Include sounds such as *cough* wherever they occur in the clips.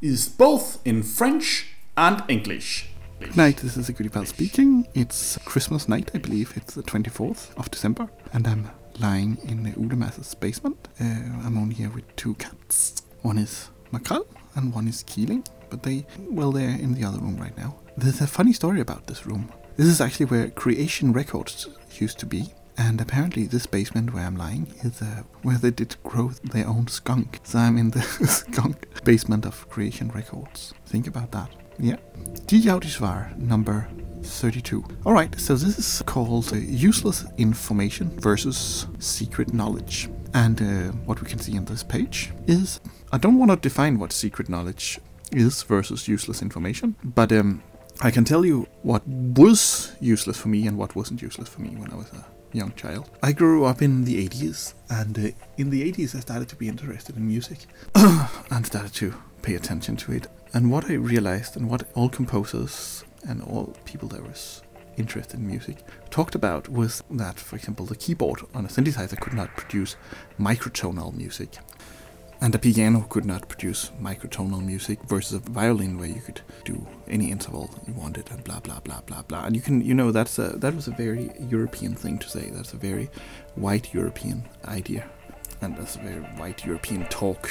is both in French and English. Good night, this is Sigurd Pal speaking. It's Christmas night, I believe. It's the 24th of December, and I'm lying in the Ulemas's basement. Uh, I'm only here with two cats. One is Makrel and one is Keeling, but they, well, they're in the other room right now. There's a funny story about this room. This is actually where Creation Records used to be. And apparently, this basement where I'm lying is uh, where they did grow their own skunk. So I'm in the *laughs* skunk basement of Creation Records. Think about that. Yeah. Die Audisvar number 32. Alright, so this is called uh, Useless Information versus Secret Knowledge. And uh, what we can see on this page is I don't want to define what secret knowledge is versus useless information, but um, I can tell you what was useless for me and what wasn't useless for me when I was a young child. I grew up in the 80s, and uh, in the 80s I started to be interested in music *clears throat* and started to pay attention to it. And what I realized, and what all composers and all people that was interested in music talked about was that, for example, the keyboard on a synthesizer could not produce microtonal music. And a piano could not produce microtonal music versus a violin where you could do any interval you wanted and blah blah blah blah blah. And you can you know that's a that was a very European thing to say. That's a very white European idea. And that's a very white European talk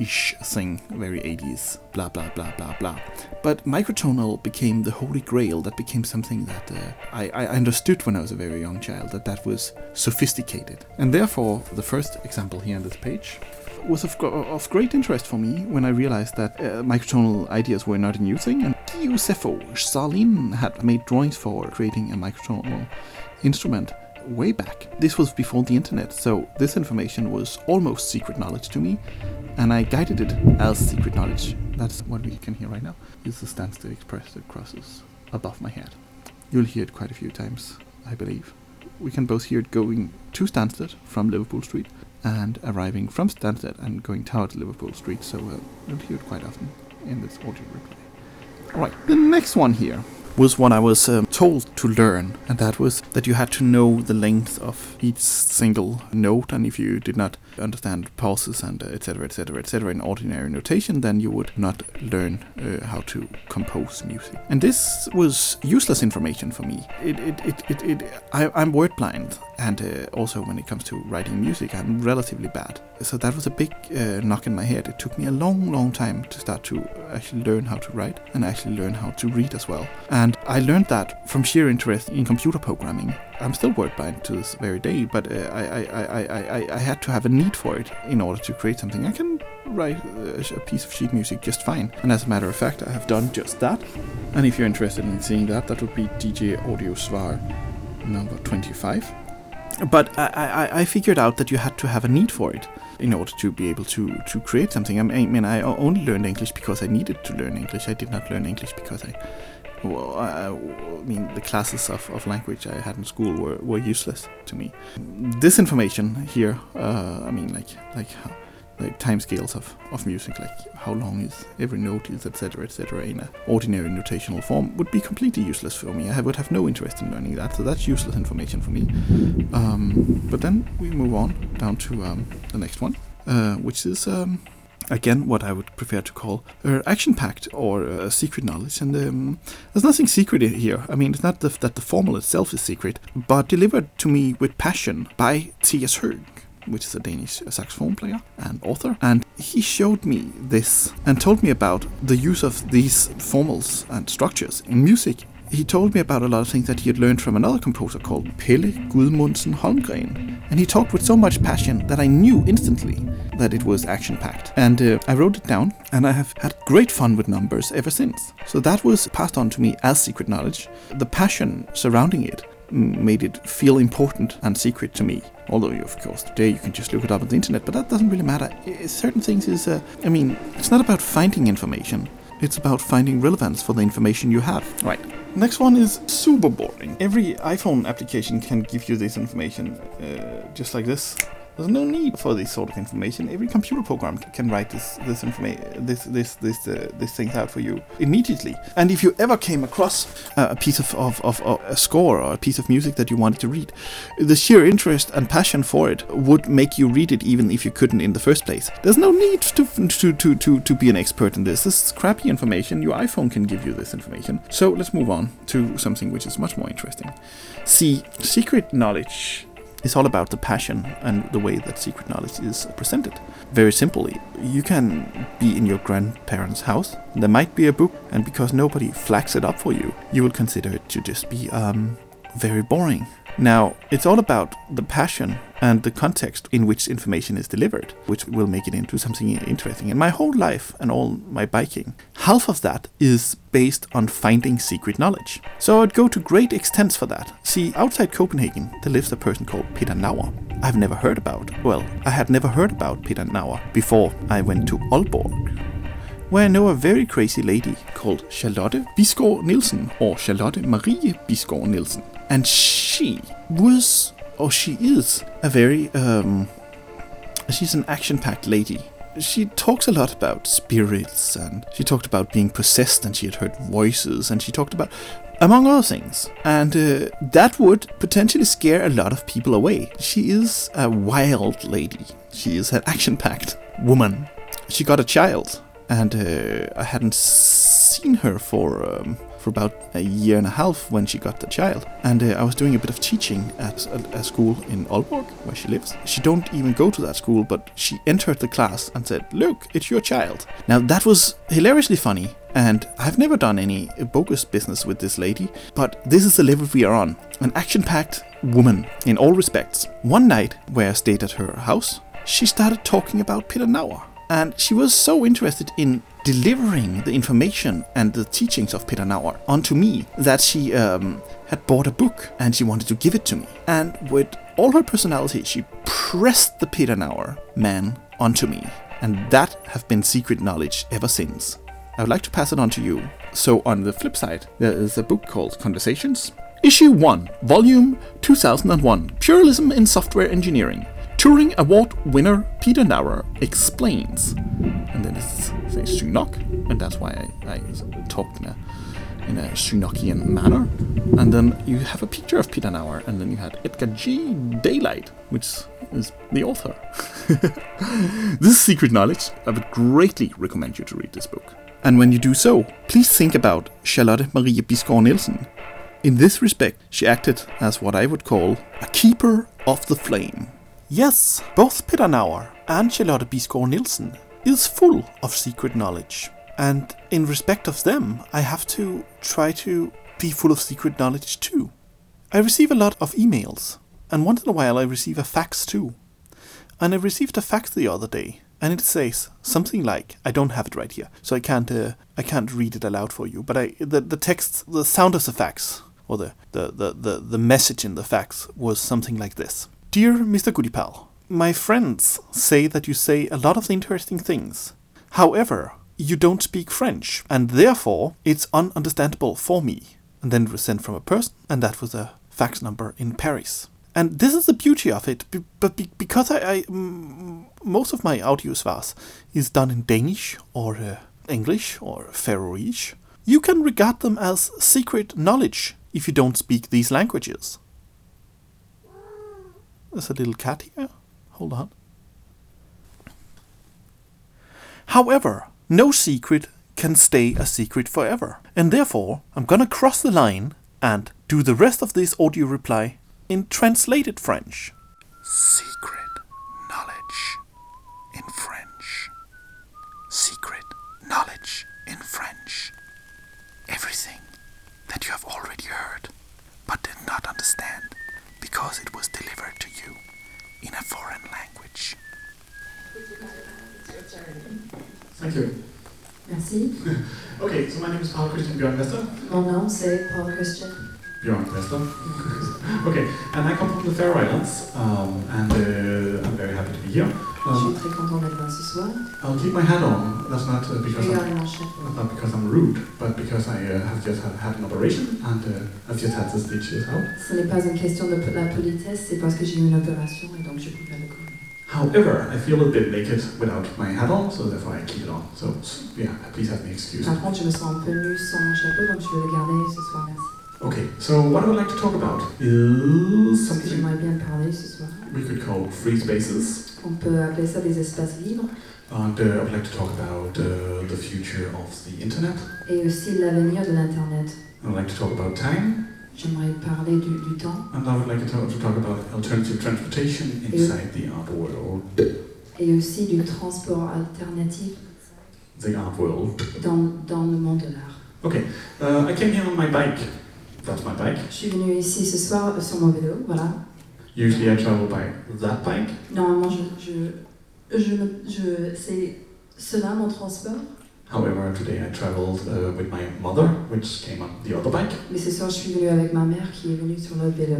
ish thing, very 80s, blah blah blah blah blah. But microtonal became the holy grail. That became something that uh, I, I understood when I was a very young child. That that was sophisticated, and therefore the first example here on this page was of, of great interest for me when I realized that uh, microtonal ideas were not a new thing, and Giuseppe Salin had made drawings for creating a microtonal instrument way back. This was before the internet, so this information was almost secret knowledge to me, and I guided it as secret knowledge. That's what we can hear right now. This is the standstill express that crosses above my head. You'll hear it quite a few times, I believe. We can both hear it going to Stansted from Liverpool Street and arriving from Stansted and going towards Liverpool Street, so uh, you'll hear it quite often in this audio replay. Alright, the next one here was one I was um, told to learn, and that was that you had to know the length of each single note, and if you did not understand pauses and etc. etc. etc. in ordinary notation, then you would not learn uh, how to compose music. And this was useless information for me. It, it, it, it, it I, I'm word blind, and uh, also when it comes to writing music, I'm relatively bad. So that was a big uh, knock in my head. It took me a long, long time to start to actually learn how to write and actually learn how to read as well. And I learned that from sheer interest in computer programming. I'm still word blind to this very day, but uh, I, I, I, I, I had to have a need for it in order to create something. I can write a piece of sheet music just fine. And as a matter of fact, I have done just that. And if you're interested in seeing that, that would be DJ Audio Svar number 25 but I, I, I, figured out that you had to have a need for it in order to be able to, to create something. I mean, I only learned English because I needed to learn English. I did not learn English because I, well, I, I mean, the classes of, of language I had in school were, were useless to me. This information here, uh, I mean, like like how, like timescales of, of music, like how long is every note is, etc., etc., in an ordinary notational form, would be completely useless for me. I would have no interest in learning that, so that's useless information for me. Um, but then we move on down to um, the next one, uh, which is um, again what I would prefer to call uh, action packed or uh, secret knowledge. And um, there's nothing secret here. I mean, it's not the, that the formula itself is secret, but delivered to me with passion by T.S. Høeg which is a Danish saxophone player and author, and he showed me this and told me about the use of these formals and structures in music. He told me about a lot of things that he had learned from another composer called Pelle Gudmundsen Holmgren. And he talked with so much passion that I knew instantly that it was action packed. And uh, I wrote it down, and I have had great fun with numbers ever since. So that was passed on to me as secret knowledge. The passion surrounding it made it feel important and secret to me. Although, of course, today you can just look it up on the internet, but that doesn't really matter. Certain things is, uh, I mean, it's not about finding information. It's about finding relevance for the information you have. Right. Next one is super boring. Every iPhone application can give you this information, uh, just like this. There's no need for this sort of information. Every computer program can write this this information this this this uh, this things out for you immediately. And if you ever came across uh, a piece of, of, of, a score or a piece of music that you wanted to read, the sheer interest and passion for it would make you read it even if you couldn't in the first place. There's no need to to to to, to be an expert in this. This is crappy information. Your iPhone can give you this information. So let's move on to something which is much more interesting. See, secret knowledge is all about the passion and the way that secret knowledge is presented. Very simply, you can be in your grandparents' house. There might be a book, and because nobody flags it up for you, you will consider it to just be um, very boring. Now, it's all about the passion and the context in which information is delivered, which will make it into something interesting. In my whole life and all my biking, half of that is based on finding secret knowledge. So I'd go to great extents for that. See, outside Copenhagen, there lives a person called Peter Nauer. I've never heard about. Well, I had never heard about Peter Nauer before I went to Aalborg where I know a very crazy lady called Charlotte Bisgaard Nielsen, or Charlotte Marie Bisgaard Nielsen. And she was, or she is, a very, um, she's an action packed lady. She talks a lot about spirits, and she talked about being possessed, and she had heard voices, and she talked about, among other things. And uh, that would potentially scare a lot of people away. She is a wild lady, she is an action packed woman. She got a child and uh, I hadn't seen her for um, for about a year and a half when she got the child. And uh, I was doing a bit of teaching at a, a school in Aalborg where she lives. She don't even go to that school, but she entered the class and said, "Look, it's your child." Now that was hilariously funny. And I've never done any bogus business with this lady, but this is the level we are on. An action packed woman in all respects. One night, where I stayed at her house, she started talking about Peter Nauer and she was so interested in delivering the information and the teachings of Peter Nauer onto me that she um, had bought a book and she wanted to give it to me. And with all her personality, she pressed the Peter Nauer man onto me, and that have been secret knowledge ever since. I would like to pass it on to you. So on the flip side, there is a book called Conversations. Issue 1, Volume 2001, Pluralism in Software Engineering. Turing Award winner Peter Nauer explains. And then it says Synok, and that's why I, I talked in a, in a Synokian manner. And then you have a picture of Peter Nauer, and then you had Edgar G. Daylight, which is the author. *laughs* this is secret knowledge. I would greatly recommend you to read this book. And when you do so, please think about Charlotte Marie Bisgaard Nielsen. In this respect, she acted as what I would call a keeper of the flame. Yes, both Peter and Charlotte Bisgaard Nielsen is full of secret knowledge. And in respect of them, I have to try to be full of secret knowledge too. I receive a lot of emails, and once in a while I receive a fax too. And I received a fax the other day, and it says something like I don't have it right here, so I can't uh, I can't read it aloud for you. But I the, the text, the sound of the fax, or the, the, the, the, the message in the fax was something like this. Dear Mr. Goodipal, my friends say that you say a lot of interesting things. However, you don't speak French, and therefore it's ununderstandable for me. And then it was sent from a person, and that was a fax number in Paris. And this is the beauty of it, but be- because I, I mm, most of my audio svars is done in Danish or uh, English or Faroese, you can regard them as secret knowledge if you don't speak these languages. There's a little cat here. Hold on. However, no secret can stay a secret forever, and therefore I'm gonna cross the line and do the rest of this audio reply in translated French. Secret knowledge in French. Secret knowledge in French. Everything that you have already heard but did not understand because it was delivered to you in a foreign language. Thank you. Merci. *laughs* Okay, so my name is Paul Christian Björn Mon nom c'est Paul Christian. Björn Vester. *laughs* okay, and I come from the Faroe Islands, um, and uh, I'm very happy to be here. Je suis Um, très content d'être là ce soir. I'll keep my hat on. That's not uh, Je because vais I'm, not because I'm rude, but because I uh, have just had, had an operation and uh, I've just had the stitches out. Ce n'est pas une question de la politesse, c'est parce que j'ai eu une opération et donc je pas le couvrir. However, I feel a bit naked without my hat on, so therefore I keep it on. So yeah, please have me excused. Par contre, je me sens un peu nue sans mon chapeau, donc je vais le garder ce soir, merci. Okay, so what I would like to talk about is something bien parler ce soir. we could call free spaces, On peut appeler ça des espaces libres and uh, I would like to talk about uh, the future of the internet. et aussi l'avenir de l'Internet. I would like to talk about time, J'aimerais parler du, du temps and I would like to talk, to talk about alternative transportation inside the art world. et aussi du transport alternatif The art world. dans, dans le monde de l'art. Okay, uh, I came here on my bike. That's my bike. Je suis venue ici ce soir sur mon vélo, voilà. Usually I travel by that bike? Normalement, je, je, je, je, c'est cela mon transport, However, today I traveled uh, with my mother, which came on the other bike. mais ce soir, je suis venue avec ma mère qui est venue sur l'autre vélo.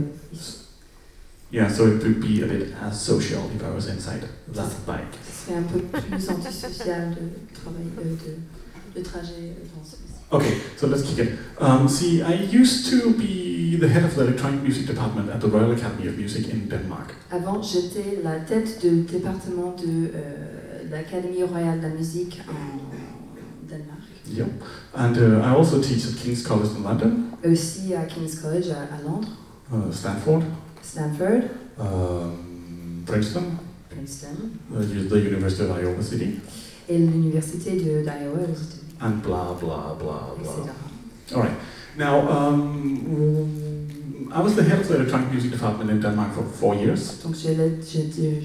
Yeah, so it would be a bit asocial if I was inside that bike. Ce serait un peu plus antisocial de travailler, euh, de, de trajet euh, dans ce Okay, so let's kick it. Um, see, I used to be the head of the electronic music department at the Royal Academy of Music in Denmark. Avant, j'étais la tête du département de euh, l'Académie royale de la musique en Danemark, Yep. And uh, I also teach at King's College in London, aussi à King's College à, à Londres, uh, Stanford, Stanford, um, Princeton, Princeton, uh, the University of Iowa City, et l'université de- d'Iowa aux États-Unis, and blah, blah, blah, blah. All right. Now, um, I was the head of the electronic music department in Denmark for four years Donc la- j'étais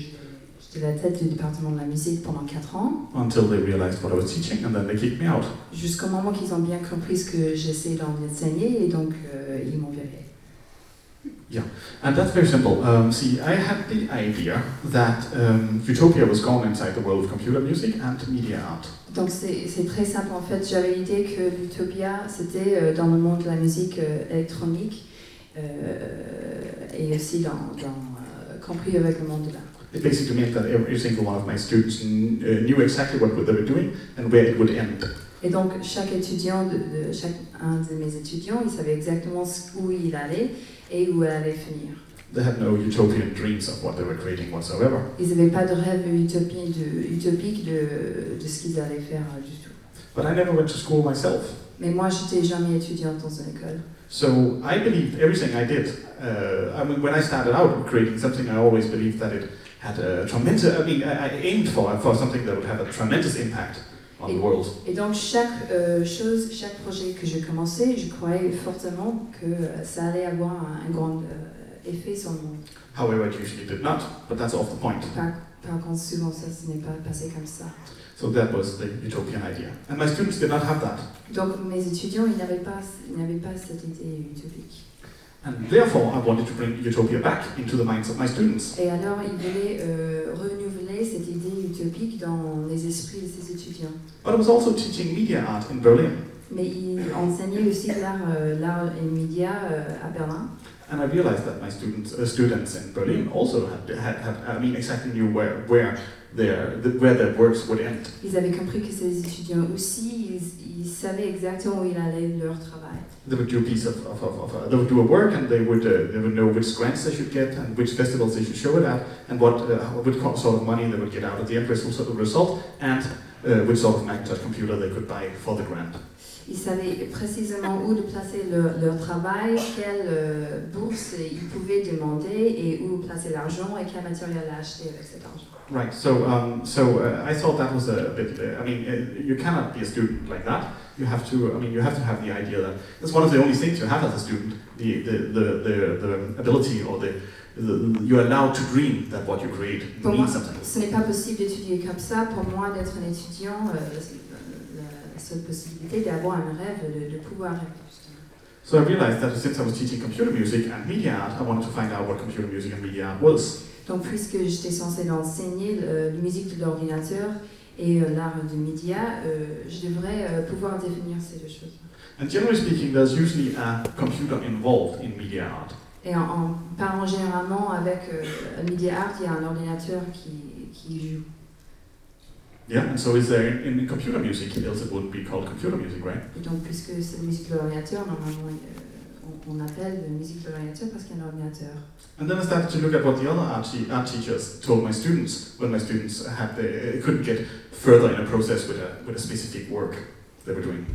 j'étais la tête du département de la musique pendant 4 ans, until they realized what I was teaching, and then they kicked me out. jusqu'au moment qu'ils ont bien compris ce que j'essayais d'enseigner, et donc euh, ils m'ont viré. And that's very simple. Um, see, I had the idea that um, utopia was gone inside the world of computer music and media art. Donc c'est très simple en fait. J'avais l'idée que l'utopia c'était euh, dans le monde de la musique euh, électronique euh, et aussi dans, dans compris avec le monde de l'art. It basically meant that every single one of my students uh, knew exactly what they were doing and where it would end. Et donc chaque étudiant de, de chaque un de mes étudiants, il savait exactement où il allait et où elle allait finir. They had no utopian dreams of what they were creating whatsoever. Ils n'avaient pas de rêve utopi- de, utopique de, de ce qu'ils allaient faire euh, du tout. But I never went to school myself. Mais moi, j'étais jamais étudiante dans une école. So I believed everything I did. Uh, I mean, when I started out creating something, I always believed that it had a tremendous. I mean, I, I aimed for for something that would have a tremendous impact on the world. Et donc chaque euh, chose, chaque projet que je commençais, je croyais fortement que euh, ça allait avoir un, un grand euh, effet sur le monde. However, it usually did not. But that's off the point. Par, par contre, souvent ça, ce n'est pas passé comme ça. So that was the utopian idea, and my students did not have that. Donc mes étudiants, ils n'avaient pas, ils n'avaient pas cette idée utopique. And therefore, I wanted to bring utopia back into the minds of my students. Et alors, ils voulaient euh, renouveler cette idée utopique dans les esprits de ces étudiants. But I was also teaching media art in Berlin, Mais ils enseignaient aussi l'art, euh, l'art et les médias euh, à Berlin. And I realized that my students, uh, students in Berlin also had, had, had, I mean, exactly knew where, where their, the, where their works would end. Ils avaient compris que ces étudiants aussi, ils, ils savaient exactement où il allait leur travail. They would do a piece of, of, of, of uh, they would do a work, and they would, uh, they would know which grants they should get, and which festivals they should show it at, and what, uh, what sort of money they would get out of the end result, result and uh, which sort of Macintosh computer they could buy for the grant. Ils savaient précisément où de placer leur, leur travail, quelle euh, bourse ils pouvaient demander et où placer l'argent et quel matériel acheter avec cet argent. Right. So, um, so uh, I thought that was a bit. Uh, I mean, uh, you cannot be a student like that. You have to. I mean, you have to have the idea that that's one of the only things you have as a student. The the the the, the ability or the, the you're allowed to dream that what you create Pour moi, means something. ce n'est pas possible d'étudier comme ça. Pour moi, d'être un étudiant, euh, la, la seule possibilité d'avoir un rêve, de, de pouvoir rêver. justement. So I realized that since I was teaching computer music and media art, I wanted to find out what computer music and media art was. Donc, puisque j'étais censée enseigner le- la musique de l'ordinateur et euh, l'art du média, euh, je devrais euh, pouvoir définir ces deux choses. And generally speaking, there's usually a computer involved in media art. Et en, en parlant généralement avec euh, media art, il y a un ordinateur qui, qui joue. Yeah. And so is there in, in computer music? Else it wouldn't be called computer music, right? Et donc, puisque c'est la musique de l'ordinateur, normalement, euh, on, on appelle de musique de l'ordinateur parce qu'il y a un ordinateur. And then I started to look at what the other art, art teachers told my students when my students had the, couldn't get further in a process with a, with a specific work they were doing.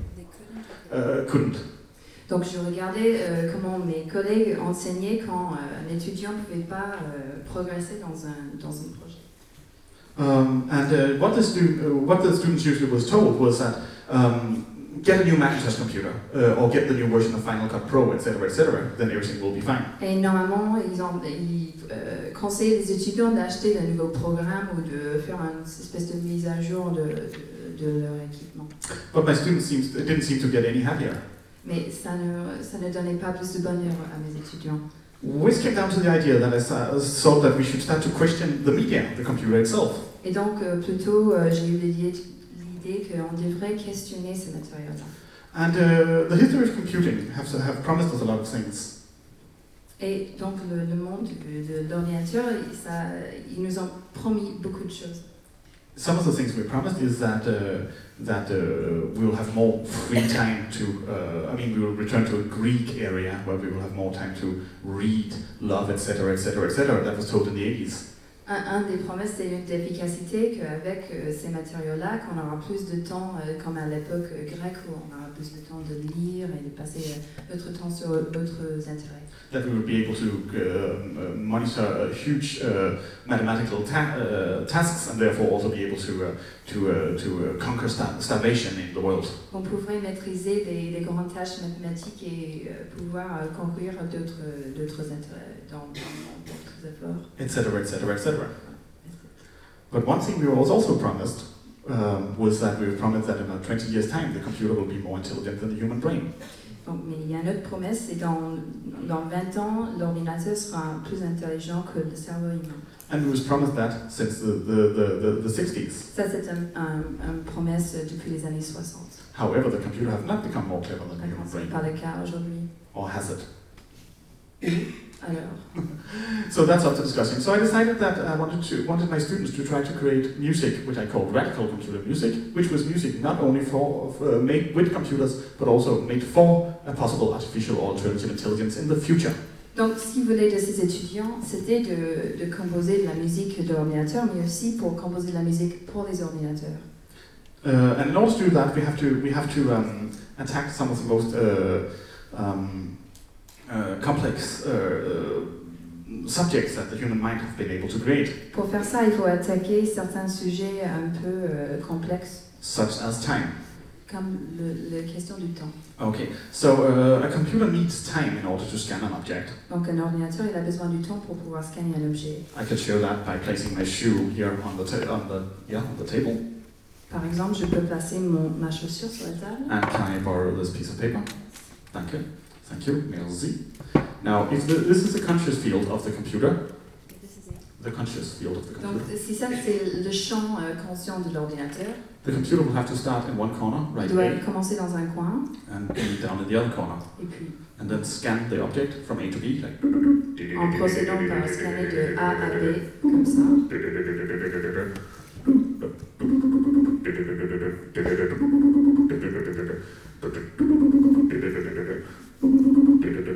Uh, couldn't. Donc je regardais euh, comment mes collègues enseignaient quand euh, un étudiant ne pouvait pas euh, progresser dans un, dans un projet. Um, and uh, what, the stu- uh, what the students usually was told was that um, get a new Macintosh computer uh, or get the new version of Final Cut Pro, etc., etc., then everything will be fine. Et normalement, ils, en- ils, euh, conseillaient les étudiants d'acheter de nouveaux programmes ou de faire une espèce de mise à jour de, de, de leur équipement. But my students seems, didn't seem to get any happier. Mais ça ne, ça ne donnait pas plus de bonheur à mes étudiants. Which came down to the idea that I sa- thought that we should start to question the media, the computer itself? Et donc, euh, plutôt, euh, j'ai eu l'idée qu'on devrait questionner ces matériaux-là. And uh, the history of computing have, have promised us a lot of things. Et donc, le, le monde de, de l'ordinateur, il- nous ont promis beaucoup de choses. Some of the things we promised is that uh, that uh, we will have more free time to. Uh, I mean, we will return to a Greek area where we will have more time to read, love, etc., etc., etc. That was told in the 80s. Un, un des promesses, c'est une d'efficacité qu'avec euh, ces matériaux-là, qu'on aura plus de temps, euh, comme à l'époque euh, grecque, où on aura plus de temps de lire et de passer notre temps sur d'autres intérêts. That we will be able to uh, monitor huge uh, mathematical ta- uh, tasks and therefore also be able to to to conquer sta- starvation in the world. On pourrait maîtriser des, des grandes tâches mathématiques et pouvoir d'autres d'autres intérêts dans, dans efforts. etc., etc., etc. But one thing we was also promised um, was that we were promised that in about 20 years' time, the computer will be more intelligent than the human brain. Donc, mais il y a une autre promesse, c'est dans, dans 20 ans, l'ordinateur sera plus intelligent que le cerveau humain. And we was promised that since the, the, the, the, the 60s. Ça, c'est une un, un promesse depuis les années 60. However, the computer have not become more clever than the human brain. pas le cas aujourd'hui. Or has it? *laughs* So that's up to discussion. So I decided that I wanted to wanted my students to try to create music, which I called radical computer music, which was music not only for uh, made with computers, but also made for a possible artificial or alternative intelligence in the future. donc, ce qu'ils voulaient de ces étudiants, c'était de, de composer de la musique de l'ordinateur, mais aussi pour composer de la musique pour les ordinateurs. Uh, and in order to do that, we have to we have to um, attack some of the most uh, um, uh, complex uh, subjects that the human mind have been able to create, Pour faire ça, il faut attaquer certains sujets un peu euh, complexes, such as time. comme le, la question du temps. Okay, so uh, a computer needs time in order to scan an object. Donc, un ordinateur, il a besoin du temps pour pouvoir scanner un objet. I could show that by placing my shoe here on the on the yeah on the table. Par exemple, je peux placer mon, ma chaussure sur la table. And can I borrow this piece of paper? Thank you. You. Merci. Now, the, this is the conscious field of the computer, the conscious field of the Donc, computer, si ça, c'est le champ euh, conscient de l'ordinateur, the computer will have to start in one corner, right doit A, commencer dans un coin, and be down in the other corner, et puis, and then scan the object from A to B, like. en procédant par scanner de A à B, comme ça.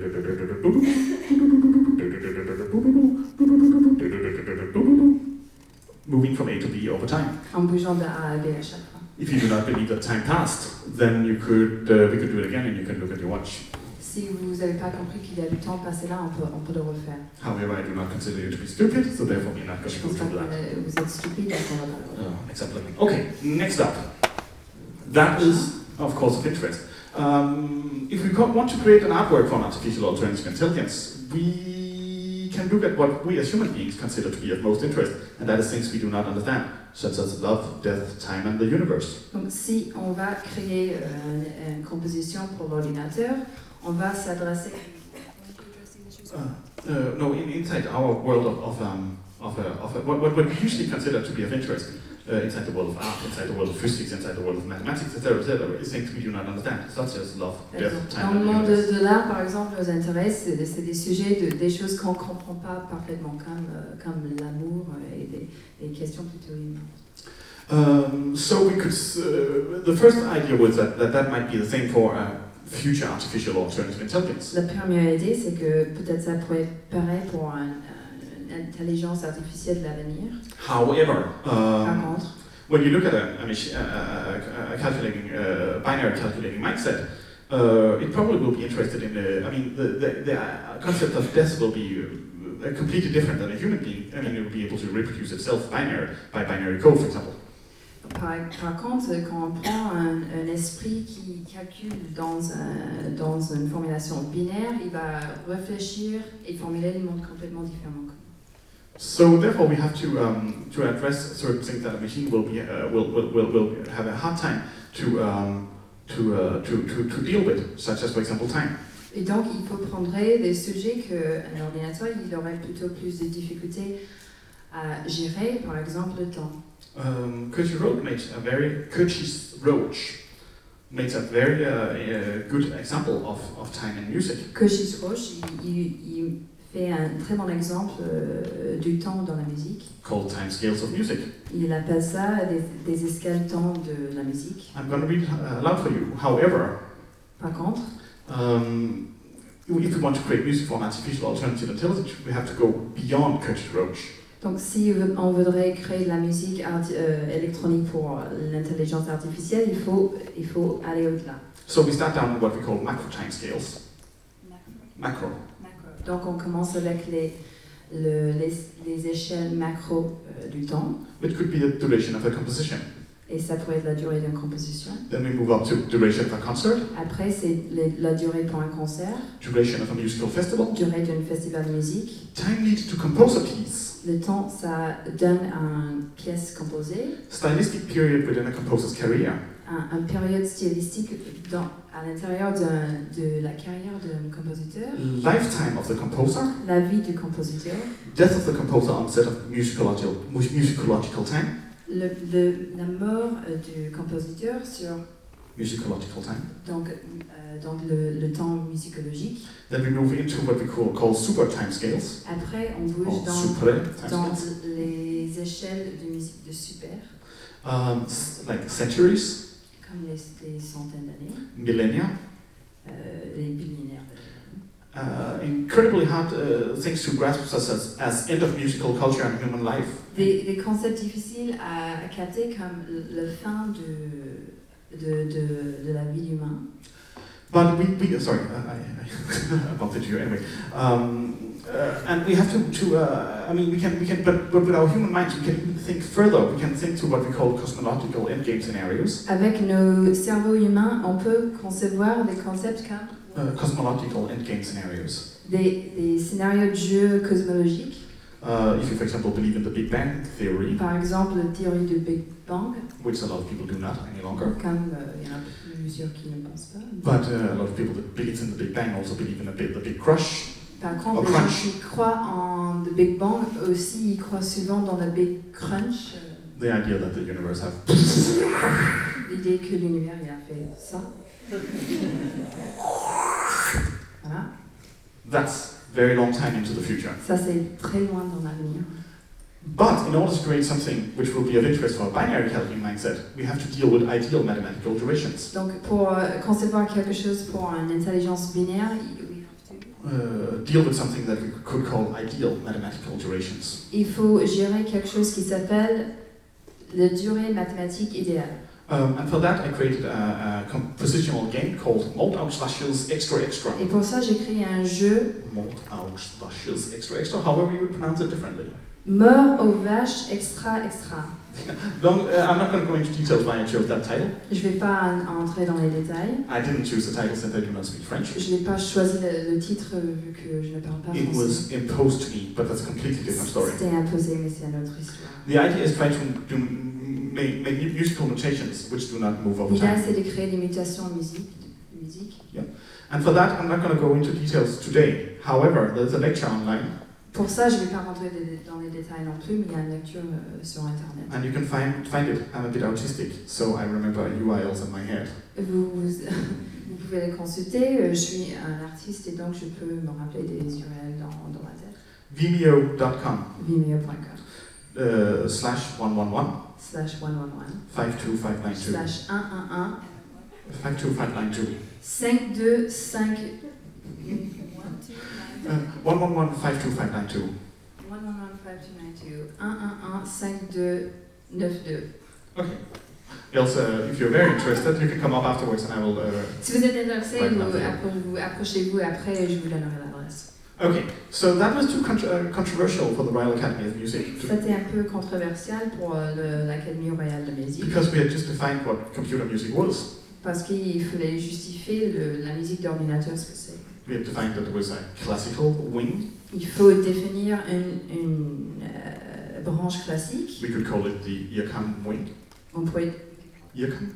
*laughs* Moving from A to B over time. en bougeant de A à B à chaque fois. If you do not believe that time passed, then you could uh, we could do it again, and you can look at your watch. Si vous n'avez pas compris qu'il y a du temps passé là, on peut, on peut le refaire. However, I do not consider you to be stupid, so therefore we're not going Je to go pense pas through que that. euh, vous êtes stupide, donc on va pas le refaire. Uh, except. Okay, next up. That is, of course, of interest. Um, if we co- want to create an artwork for an artificial alternative intelligence, we can look at what we as human beings consider to be of most interest, and that is things we do not understand, such as love, death, time, and the universe. Donc si on va créer euh, une, une composition pour l'ordinateur, on va s'adresser Uh, uh, no, in, inside our world of, of, um, of, uh, of uh, what, what we usually consider to be of interest, uh, inside the world of art, inside the world of physics, inside the world of mathematics, etc., etc., is things we do not understand, such as love, death, Dans le monde de, de l'art, par exemple, c'est des sujets, de, des choses qu'on ne comprend pas parfaitement, comme, euh, comme l'amour euh, et des, des questions plutôt humaines. Um, so we could. Uh, the first idea was that, that that might be the same for uh, future artificial alternative intelligence. La première idée, c'est que peut-être ça pourrait être pareil pour un- une intelligence artificielle de l'avenir. However, Par um, contre, when you look at a, a, a, a, a- a calculating uh, binary calculating mindset, uh, it probably will be interested in the. I mean, the, the, the uh, concept of death will be uh, completely different than a human being. I mean, it will be able to reproduce itself binary by binary code, for example. par, par contre, quand on prend un, un esprit qui calcule dans, un- dans une formulation binaire, il va réfléchir et formuler le monde complètement différemment. So therefore, we have to um, to address certain things that a machine will be uh, will, will, will, will have a hard time to um, to, uh, to to to deal with, such as, for example, time. Et donc, il faut prendre des sujets qu'un ordinateur, il aurait plutôt plus de difficultés à gérer, par exemple le temps. Um, Curtis Roach makes a very Curtis Roach makes a very uh, good example of, of time and music. Cochise Roche, il, il- il fait un très bon exemple euh, du temps dans la musique. called Time Scales of Music. Il appelle ça des, des escales temps de la musique. I'm going to read it uh, aloud for you. However, Par contre, um, if we want to create music for an artificial alternative intelligence, we have to go beyond Curtis Roach. donc si on voudrait créer de la musique arti- euh, électronique pour l'intelligence artificielle, il faut, il faut aller au-delà. So we start down with what we call macro time scales. Macro. Donc on commence avec les, le- les, les échelles macro euh, du temps, which could be the duration of a composition. et ça pourrait être la durée d'une composition. Then we move up to duration of a concert, Après, c'est la durée pour un concert, duration of a musical festival. durée d'un festival de musique. Time needed to compose a piece, Le temps, ça donne une pièce composée, stylistic period within a composer's career, un, un période stylistique dans, à l'intérieur de la carrière d'un compositeur, lifetime of the composer, la vie du compositeur, death of the composer onset of musicological, mus- musicological time, le, le- la mort euh, du compositeur sur musicological time. donc, euh, donc le, le temps musicologique. Then we move into what we call, call super time scales, Après, on bouge dans, dans les échelles de musique de super, um, like centuries, les, les centaines d'années, millennia, euh, les millénaires uh, incredibly hard uh, things to grasp, such as, as end of musical culture and human life. Des, des concepts difficiles à, à capter comme le fin de, de, de, de la vie humaine. But we, we sorry, I, I, I *laughs* bumped into you anyway. Um, uh, and we have to, to uh, I mean, we can, we can, but, but with our human minds, we can think further. We can think to what we call cosmological endgame scenarios. Avec nos cerveaux humains, on peut concevoir des concepts comme Uh, cosmological endgame scenarios. des, des scénarios de jeu cosmologiques. Uh, if you, for example, believe in the Big Bang theory, Par exemple, la théorie du Big Bang, which a lot of people do not any longer, comme euh, il y en a plusieurs qui ne pensent pas. but uh, a lot of people that believe in the Big Bang also believe in a big, the Big Crush. Par contre, qui croient en the Big Bang aussi, ils croient souvent dans le Big Crunch, The idea that the universe have *laughs* l'idée que l'univers a fait ça. *laughs* Voilà. that's very long time into the future. Ça, c'est très loin dans l'avenir. But in order to create something which will be of interest for a binary calculating mindset, we have to deal with ideal mathematical durations. Donc, pour euh, concevoir quelque chose pour une intelligence binaire, il, we have to- Uh, deal with something that we could call ideal mathematical durations. il faut gérer quelque chose qui s'appelle la durée mathématique idéale. Um, and for that, I created a, a compositional game called Multaux Slashes Extra Extra. Et pour ça, j'ai créé un jeu Multaux Slashes Extra Extra, however you would pronounce it differently. mort aux vaches extra extra. *laughs* Don't, uh, I'm not going to go into details why I chose that title. Je vais pas en- entrer dans les détails. I didn't choose the title since I do not speak French. Je n'ai pas choisi le, le titre euh, vu que je ne parle pas It français. was imposed to me, but that's a completely different story. C'était imposé, mais c'est une autre histoire. The idea is try to do, make, make musical notations which do not move over L'idée, time. c'est de créer des mutations en musique. de musique. And for that, I'm not going to go into details today. However, there's a lecture online, Pour ça, je ne vais pas rentrer dans les détails non plus, mais il y a une lecture euh, sur Internet. and you can find, find it. I'm a bit autistic, so I remember URLs in my head. Vous, *laughs* vous, pouvez les consulter. Euh, Je suis un artiste et donc je peux me rappeler des URL dans, dans ma tête. Vimeo.com Vimeo.com uh, slash 111 slash 111 52592. slash 111 52592. 5, 2, 5. Uh, 111 52592. 1115292. 111 52 92. Okay. Else, uh, if you're very interested, you can come up afterwards and I will. Uh, Si vous êtes intéressé, vous, approchez-vous après et je vous donnerai l'adresse. okay, so that was too uh, controversial for the Royal Academy of Music C'était un peu controversial pour euh, l'Académie royale de musique because we had just defined what computer music was. parce qu'il fallait justifier le- la musique d'ordinateur ce que c'est. We had defined that there was a classical wing. Il faut définir une, une, euh, branche classique. We could call it the IRCAM wing. On pourrait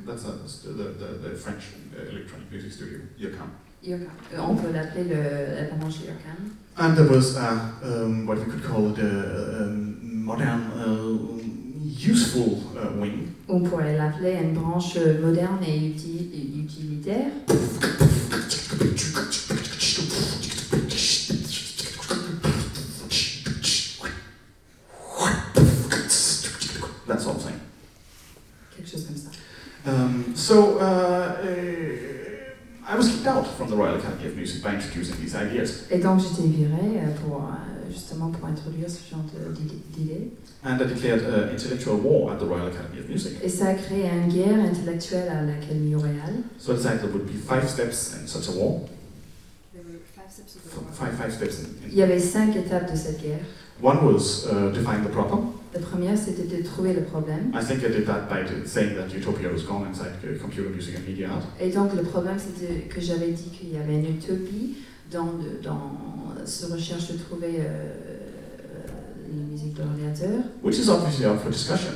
that's, uh, that's the, the, the French uh, electronic music studio, IRCAM. euh, on peut l'appeler le- la branche IRCAM. And there was uh, um, what we could call a um, modern, uh, useful uh, wing. On pourrait l'appeler une branche moderne et uti- et utilitaire. That sort of thing. Quelque chose comme ça. Um, so uh, uh, I was kicked out from the Royal Academy of Music by introducing these ideas, Et donc j'étais virée euh, pour, euh, justement pour introduire ce genre d'idées. and I declared uh, intellectual war at the Royal Academy of Music. Et ça a créé une guerre intellectuelle à l'Académie royale. So I decided there would be five steps in such a war, F- five five steps in. Il in. y avait cinq étapes de cette guerre. One was uh, to find the problem. La première, c'était de trouver le problème. I think I did that by saying that utopia was gone inside computer music and media art. Et donc le problème, c'était que j'avais dit qu'il y avait une utopie dans, de- dans ce recherche de trouver euh, la musique d'ordinateur, which is obviously up for discussion.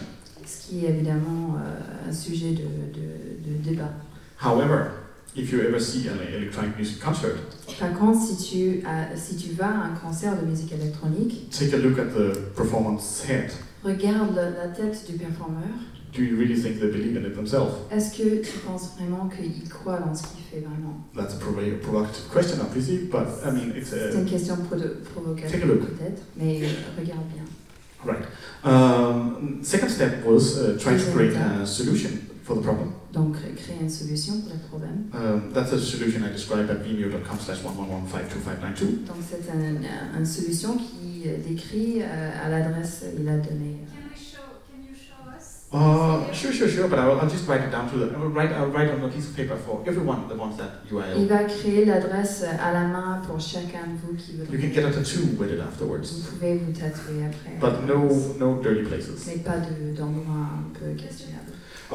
ce qui est évidemment euh, un sujet de, de- de débat. However, if you ever see an electronic music concert, Par contre, si tu, as- si tu vas à un concert de musique électronique, take a look at the performance head. regarde la, tête du performeur. Do you really think they believe in it themselves? Est-ce que tu penses vraiment qu'il croit dans ce qu'il fait vraiment? That's a provo- provocative question, obviously, but I mean, it's C'est a une question provocative a look. peut-être, mais regarde bien. right. Um, second step was uh, trying to create a solution for the problem. Donc cré- créer une solution pour le problème. Um, that's a solution I describe at vimeo.com slash 111522592. Donc c'est un- une solution qui euh, décrit euh, à l'adresse qu'il a donnée. Can we show? Can you show us? Uh, sure, sure, sure, but I'll, I'll just write it down to the, I'll write, I'll write on a piece of paper for everyone that wants that Il URL. va créer l'adresse à la main pour chacun de vous qui veut. You can get a tattoo with it afterwards, Vous pouvez vous tatouer après. but no, no dirty places. Mais pas de- d'endroit un peu questionnable.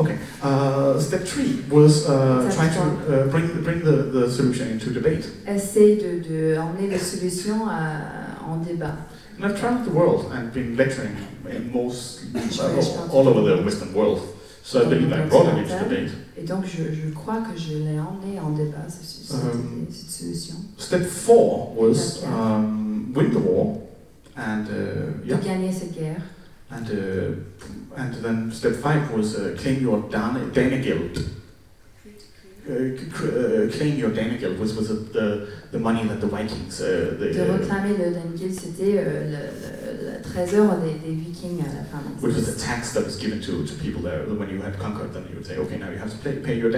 Okay. Uh, step three was uh, trying to uh, bring bring the, the solution into debate. Essaye de, de emmener les solutions à- en débat. And I've traveled the world and been lecturing in most all over the Western world. So I believe I brought it into debate. Et donc je, je crois que je l'ai emmené en débat, cette, Um, cette solution. Step four was Okay. um, win the war, and uh, yeah, De gagner cette guerre. And, uh, and then step five was uh, claim your Dana, guild. Uh, uh, claim your Dana guild, which was the, the money that the Vikings. Uh, the, de uh, reclamer le euh, le... le trésor des, des Vikings à la fin. Donc, which was c'était- tax that was given to, to people there when you had conquered them. You would say, okay, now you have to pay, pay your.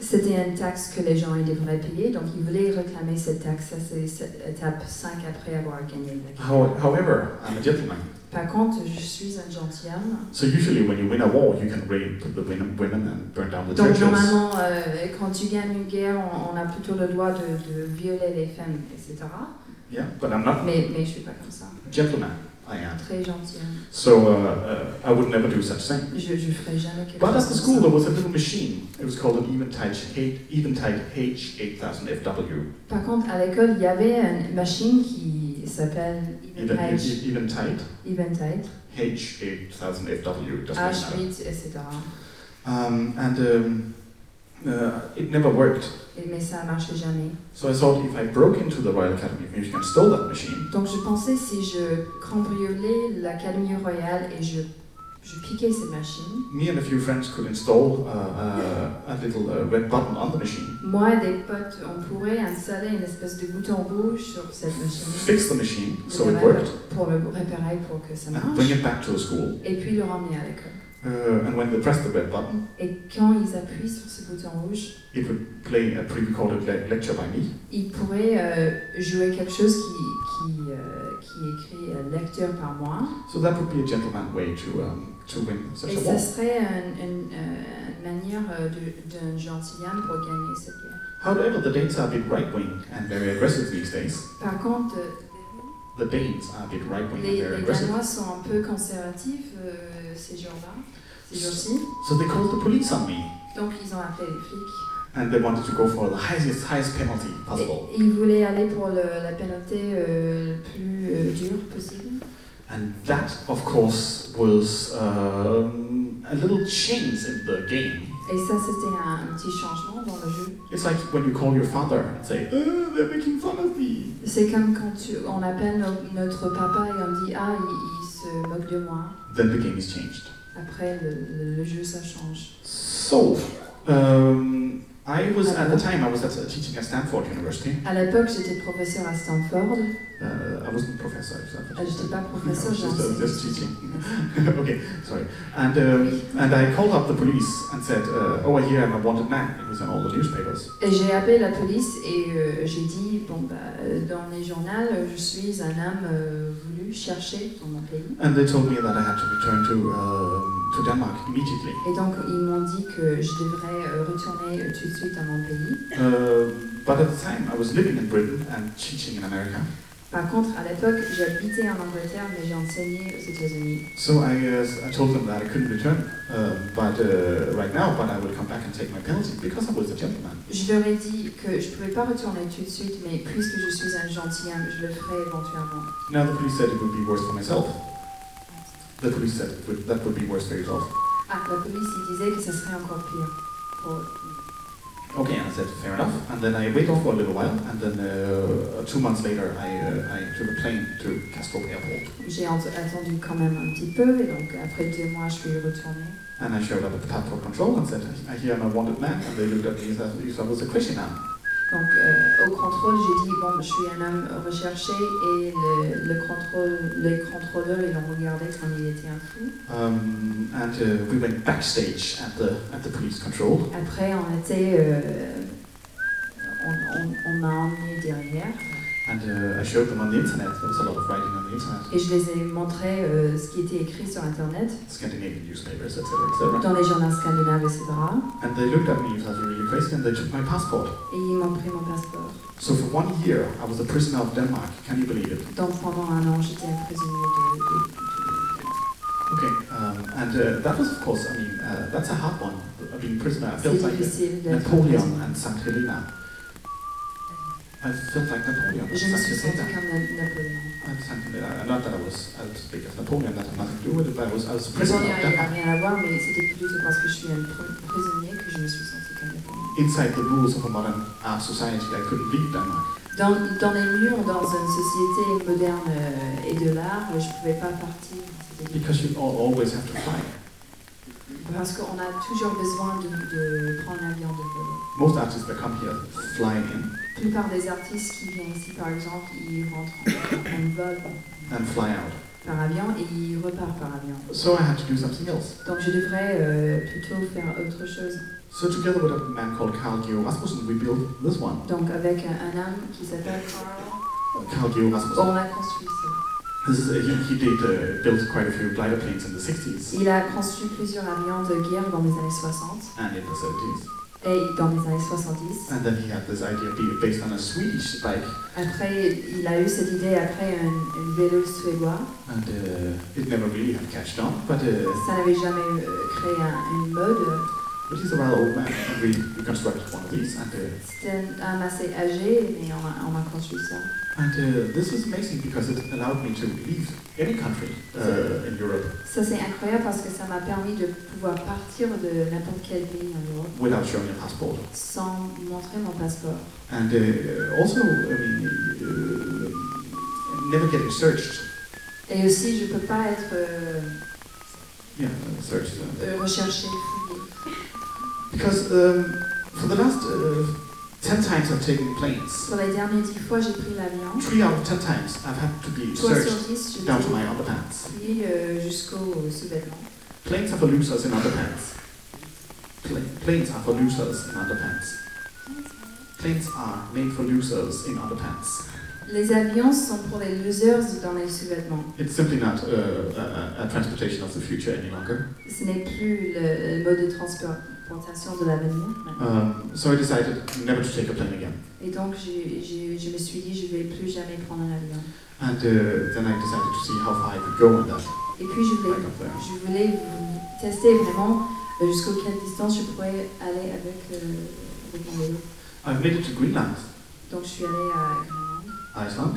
C'était une taxe que les gens ils devraient payer, donc ils voulaient réclamer cette taxe. C'est cette étape 5 après avoir gagné la guerre. How, however, I'm a gentleman, Par contre, je suis un gentilhomme. so usually when you win a war, you can rape the women, women and burn down the Donc churches. normalement, euh, quand tu gagnes une guerre, on, on a plutôt le droit de, de violer les femmes, etc. Yeah, but I'm not Mais, mais je suis pas comme ça. a gentleman. I am. Très. So uh, uh, I would never do such thing. Je, je ferai jamais quelque But at chose the school, there was a little machine. It was called an Eventide, Eventide H8000FW. Par contre, à l'école, il y avait une machine qui s'appelle Even, Eventide, Eventide? Eventide H8000FW. Doesn't matter. H8, etc. Um, and um, uh, it never worked. Mais ça marchait jamais. So I thought if I broke into the Royal Academy of Music and stole that machine, Donc je pensais si je cambriolais l'Académie royale et je, je piquais cette machine, me and a few friends could install uh, uh, a little uh, red button on the machine, moi et des potes, on pourrait installer une espèce de bouton rouge sur cette machine. fix the machine so it worked, Pour le réparer pour que ça and marche. bring it back to the school. Et puis le ramener à l'école. Uh, and when they pressed the red button, Et quand ils appuient sur ce bouton rouge, it would play a pre-recorded le- lecture by me. ils pourraient euh, jouer quelque chose qui, qui, euh, qui écrit euh, lecteur par moi. So that would be a gentleman way to um, to win such Et a ça war. serait un- une, une manière d'un gentilhomme pour gagner cette guerre. However, the Danes are a bit right-wing and very aggressive these days. Par contre, The Danes are a bit right-wing and very les aggressive. Danois sont un peu conservatifs euh, ces jours-là, ces jours-ci. So they called the police on me, Donc ils ont appelé les flics. and they wanted to go for the highest highest penalty possible. et ils voulaient aller pour le- la pénalité euh, plus euh, dure possible. And that, of course, was um, a little change in the game. Et ça, c'était un, un petit changement dans le jeu. It's like when you call your father and say, "Oh, they're making fun of me." C'est comme quand tu, on appelle no- notre papa et on dit Ah, il, il se moque de moi. Then the game is changed. Après, le, le- jeu, ça change. So, um, I was at the time I was at, teaching at Stanford University. À l'époque, j'étais professeur à Stanford. Uh, I wasn't professor. I was Ah, j'étais pas professeur, was just, uh, just teaching. *laughs* okay, sorry. And um, and I called up the police and said, uh, "Oh, I hear I'm a wanted man." It was in all the newspapers. Et j'ai appelé la police et euh, j'ai dit Bon, bah, dans les journaux, je suis un homme euh, voulu chercher dans mon pays. And they told me that I had to return to um, to Denmark immediately. Et donc, ils m'ont dit que je devrais euh, retourner euh, tout de suite à mon pays. Uh, but at the time, I was living in Britain and teaching in America. Par contre, à l'époque, j'habitais en Angleterre, mais j'ai enseigné aux États-Unis. So I, uh, I told them that I couldn't return, uh, but uh, right now, but I would come back and take my penalty because I was a gentleman. Je leur ai dit que je ne pouvais pas retourner tout de suite, mais puisque je suis un gentilhomme, je le ferai éventuellement. Now the police said it would be worse for myself. The police said it would, that would be worse for yourself. Ah, la police, disait que ça serait encore pire. Pour- Okay, and I said fair enough. And then I waited for a little while, and then uh, two months later, I, uh, I took a plane to Kastrup Airport, J'ai attendu quand même un petit peu, et donc après deux mois, je suis retournée. and I showed up at the passport control and said, I hear I'm a wanted man, and they looked at me as if I was a Christian man. Donc euh, au contrôle, j'ai dit bon, je suis un homme recherché, et le, le contrôle, les contrôleurs, ils l'ont regardé comme il était un fou. Um, and uh, we went backstage at the at the police control, Après, on était, euh, on, on, on m'a emmené derrière, and uh, I showed them on the internet. There was a lot of writing on the internet, et je les ai montré euh, ce qui était écrit sur Internet, Scandinavian newspapers, etc., etc. dans les journaux scandinaves, etc. And they looked at me as really crazy, and they took my passport. Et ils m'ont pris mon passeport. So for one year, I was a prisoner of Denmark. Can you believe it? Donc pendant un an, j'étais un prisonnier de, de, de- Okay, um, and uh, that was, of course, I mean, uh, that's a hard one. Being prisoner, I felt like Napoleon prisonnier. and Saint Helena. Je me suis Helena. comme Na- Napoléon. Napoléon, n'a rien à voir, mais c'était plutôt parce que je suis un pr- prisonnier que je me suis sentie comme Napoléon. Inside the rules of a modern art society, I couldn't leave Denmark. Dans, dans les murs, dans une société moderne euh, et de l'art, je ne pouvais pas partir. Because you al- always have to fly. Parce qu'on a toujours besoin de, de prendre l'avion de voler. Most artists that come here fly in La plupart des artistes qui viennent ici, par exemple, ils rentrent en, vol and fly out. par avion et ils repartent par avion. So I had to do something else. Donc je devrais euh, plutôt faire autre chose. So together with a man called Carl Geo Rasmussen, we built this one. Donc avec un, homme qui s'appelle Carl, Carl Geo Rasmussen. on a construit ça. This is, he, he did uh, built quite a few glider planes in the 60s Il a construit plusieurs avions de guerre dans les années 60 and in the 70s. Et dans les années 70. And then he had this idea based on a Swedish bike, Après, il a eu cette idée après un, un vélo suédois. and uh, it never really had catched on. But uh, Ça n'avait jamais euh, créé un- une mode. But he's a rather old man, and we, we constructed one of these. And uh, C'était un homme assez âgé, mais on a, on a construit ça. and uh, this was amazing because it allowed me to leave any country uh, in Europe Ça, c'est incroyable parce que ça m'a permis de pouvoir partir de n'importe quel pays en Europe without showing a passport. sans montrer mon passeport. And uh, also, I mean, uh, never getting searched. Et aussi, je ne peux pas être euh, Yeah, searched. Uh, euh, recherché, fouillé. Because um, for the last uh, 10 times I've taken planes, Pour les dernières dix fois, j'ai pris l'avion. three out of 10 times I've had to be 3 searched sur 10, je down to my underpants. euh, sous-vêtement. Planes are for losers in underpants. Pla- planes are for losers in underpants. Planes are made for losers in underpants. Les avions sont pour les losers dans les sous-vêtements. It's simply not uh, a, a transportation of the future any longer. Ce n'est plus le, le mode de transportation de l'avenir. Um, so I decided never to take a plane again. Et donc, j'ai- j'ai- je me suis dit, je vais plus jamais prendre un avion. And uh, then I decided to see how far I could go on that. Et puis, je voulais, je voulais tester vraiment euh, jusqu'à quelle distance je pourrais aller avec, euh, avec mon vélo. I've made it to Greenland, Donc, je suis allée à Greenland, Iceland,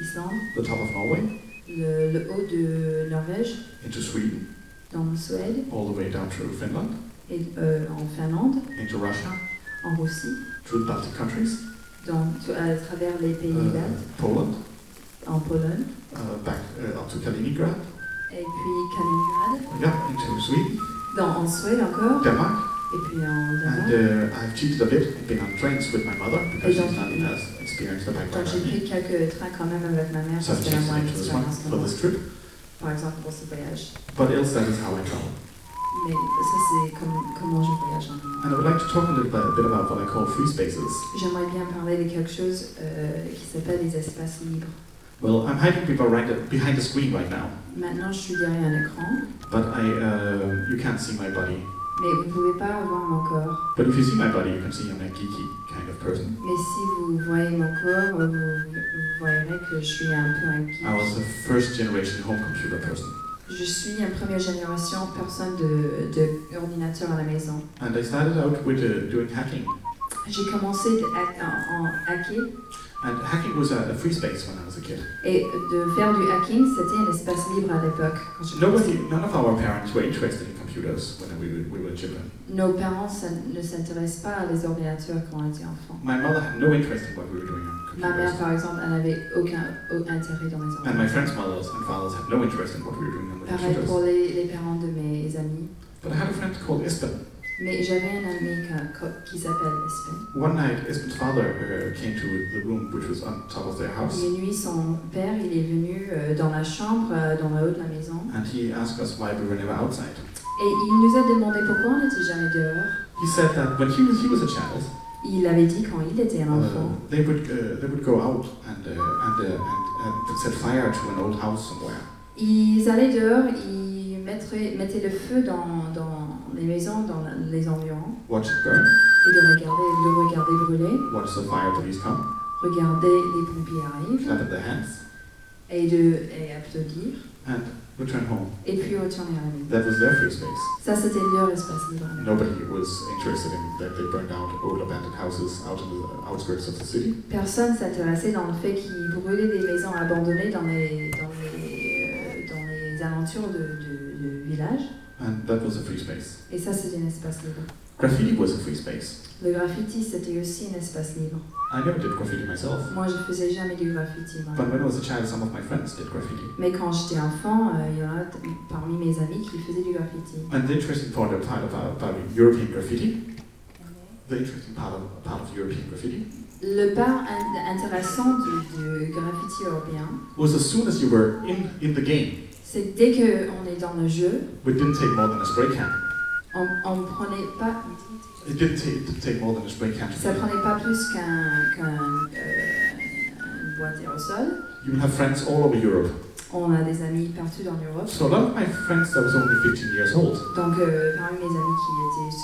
Islande, the top of Norway, le, le haut de Norvège, into Sweden, dans le Suède, all the way down through Finland, et euh, en Finlande, into Russia, en Russie, through the Baltic countries, dans, à travers les pays uh, baltes, Poland, en Pologne, uh, back uh, up to Kaliningrad, et puis Kaliningrad, yeah, into Sweden, dans, en Suède encore, Denmark, et puis en and Danemark. uh, I've cheated a bit been on trains with my mother because donc- she's not as experienced a Donc j'ai pris quelques trains quand même avec ma mère So parce qu'elle a moins d'expérience que for moi, this trip, par exemple pour ce voyage. but else that is how I travel. Mais ça c'est comme, comment je voyage en And I would like to talk a little bit, a bit about what I call free spaces. J'aimerais bien parler de quelque chose euh, qui s'appelle les espaces libres. Well, I'm hiding people right behind the screen right now, Maintenant je suis derrière un écran, but I uh, you can't see my body. mais vous ne pouvez pas voir mon corps. But if you see my body, you can see I'm a geeky kind of person. Mais si vous voyez mon corps, vous, vous verrez que je suis un peu un geek. I was a first generation home computer person, Je suis une première génération personne de, de ordinateur à la maison. and I started out with uh, doing hacking. J'ai commencé en, en hacker And hacking was a, a free space when I was a kid. et de faire du hacking, c'était un espace libre à l'époque. Nobody, none of our parents were interested in computers when we were, we were children. Nos parents ne s'intéressent pas à les ordinateurs quand on était enfant. My mother had no interest in what we were doing on Ma mère, par exemple, elle n'avait aucun au- intérêt dans les And my friends' mothers and fathers had no interest in what we were doing on the Pareil pour les, les parents de mes amis. But I had a friend called Espen. Mais j'avais un ami qui, qui s'appelle Espen. One night, Espen's father uh, came to the room which was on top of their house, Une nuit, son père, il est venu euh, dans la chambre, euh, dans le haut de la maison. and he asked us why we were never outside. Et il nous a demandé pourquoi on n'était jamais dehors. He said that when he was, he was a child, Il avait dit quand il était un enfant. uh, they would uh, they would go out and uh, and, uh, and set fire to an old house somewhere. Ils allaient dehors, ils mettraient, mettaient le feu dans, dans les maisons, dans la- les environs, watch it burn, et de regarder, de regarder brûler, watch the fire police come, regarder les pompiers arrivent, clap their hands, et, de, et applaudir, and return home. et puis retourner à la maison. That was their free space. Ça, c'était leur espace libre. Nobody was interested in that they burned out old abandoned houses out in the outskirts of the city. Personne s'intéressait dans le fait qu'ils brûlaient des maisons abandonnées dans les, dans les, euh, dans les alentours de, de, de villages. And that was a free space. Et ça, c'était un espace libre. Graffiti was a free space. Le graffiti, c'était aussi un espace libre. I never did graffiti myself. Moi, je faisais jamais du graffiti. moi. But when I was a child, some of my friends did graffiti. Mais quand j'étais enfant, euh, il y en a parmi mes amis qui faisaient du graffiti. And the interesting part about, about, about European graffiti, the interesting part of, part of European graffiti, Le part in- intéressant du, du graffiti européen, was as soon as you were in, in the game, c'est dès qu'on est dans le jeu, it didn't take more than a spray can. On ne prenait pas, It didn't take, take more than a spray can. ça To prenait pas plus qu'un qu'un, euh, boîte aérosol. you will have friends all over Europe. On a des amis partout dans l'Europe. So a lot of my friends that was only 15 years old Donc, euh, parmi mes amis qui étaient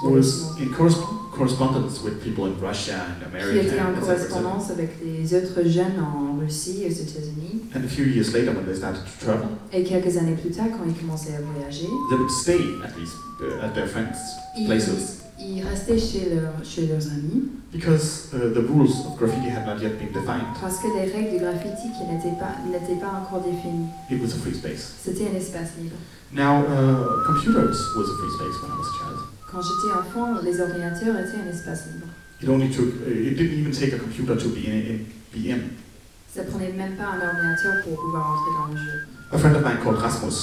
qui, was in corres- correspondence with people in Russia and sur mon- qui America. étaient en correspondance avec les autres jeunes en Russie et aux États-Unis. And a few years later, when they started to travel, Et quelques années plus tard, quand ils commençaient à voyager, they would stay at these uh, at their friends' ils, places ils restaient chez, leur- chez leurs amis because uh, the rules of graffiti had not yet been defined. parce que les règles du graffiti qui n'étaient pas, n'étaient pas encore définies. It was a free space. C'était un espace libre. Now, uh, computers was a free space when I was a child. Quand j'étais enfant, les ordinateurs étaient un espace libre. It only took. It didn't even take a computer to be in. in be in. Ça prenait même pas un ordinateur pour pouvoir entrer dans le jeu. A friend of mine called Rasmus.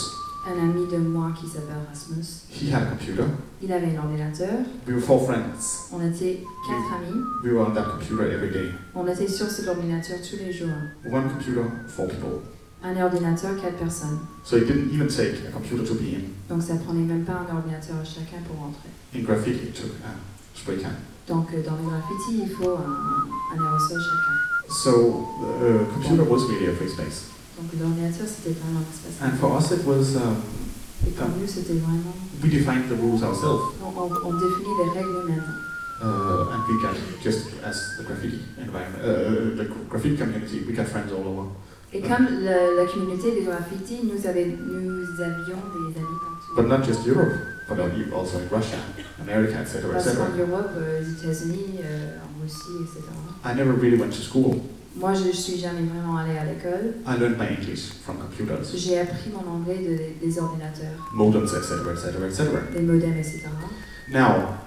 Un ami de moi qui s'appelle Rasmus, He had a computer. il avait un ordinateur. We were four friends. On était quatre amis. We were on that computer every day. On était sur cet ordinateur tous les jours. One computer, four people. Un ordinateur, quatre personnes. So it didn't even take a computer to be in. Donc ça prenait même pas un ordinateur à chacun pour rentrer. In graffiti, it took a spray can. Donc euh, dans les graffitis, il faut un, un aérosol chacun. So the uh, computer was really a free space. Donc l'ordinateur, c'était vraiment un espace. And for us, it was um, Et pour nous, c'était vraiment... we defined the rules ourselves, On, on, on définit les règles nous-mêmes. uh, and we got just as the graffiti environment, uh, the graffiti community, we got friends all over. Et comme la, la communauté des graffitis, nous, avait- nous avions des amis partout. But not just Europe, but also in Russia, America, etc., etc. Europe, euh, aux États-Unis, euh, en Russie, etc. I never really went to school. Moi, je suis jamais vraiment allée à l'école. I learned my English from computers, J'ai appris mon anglais de- des ordinateurs, modems, etc., etc., etc. des modems, etc. Now,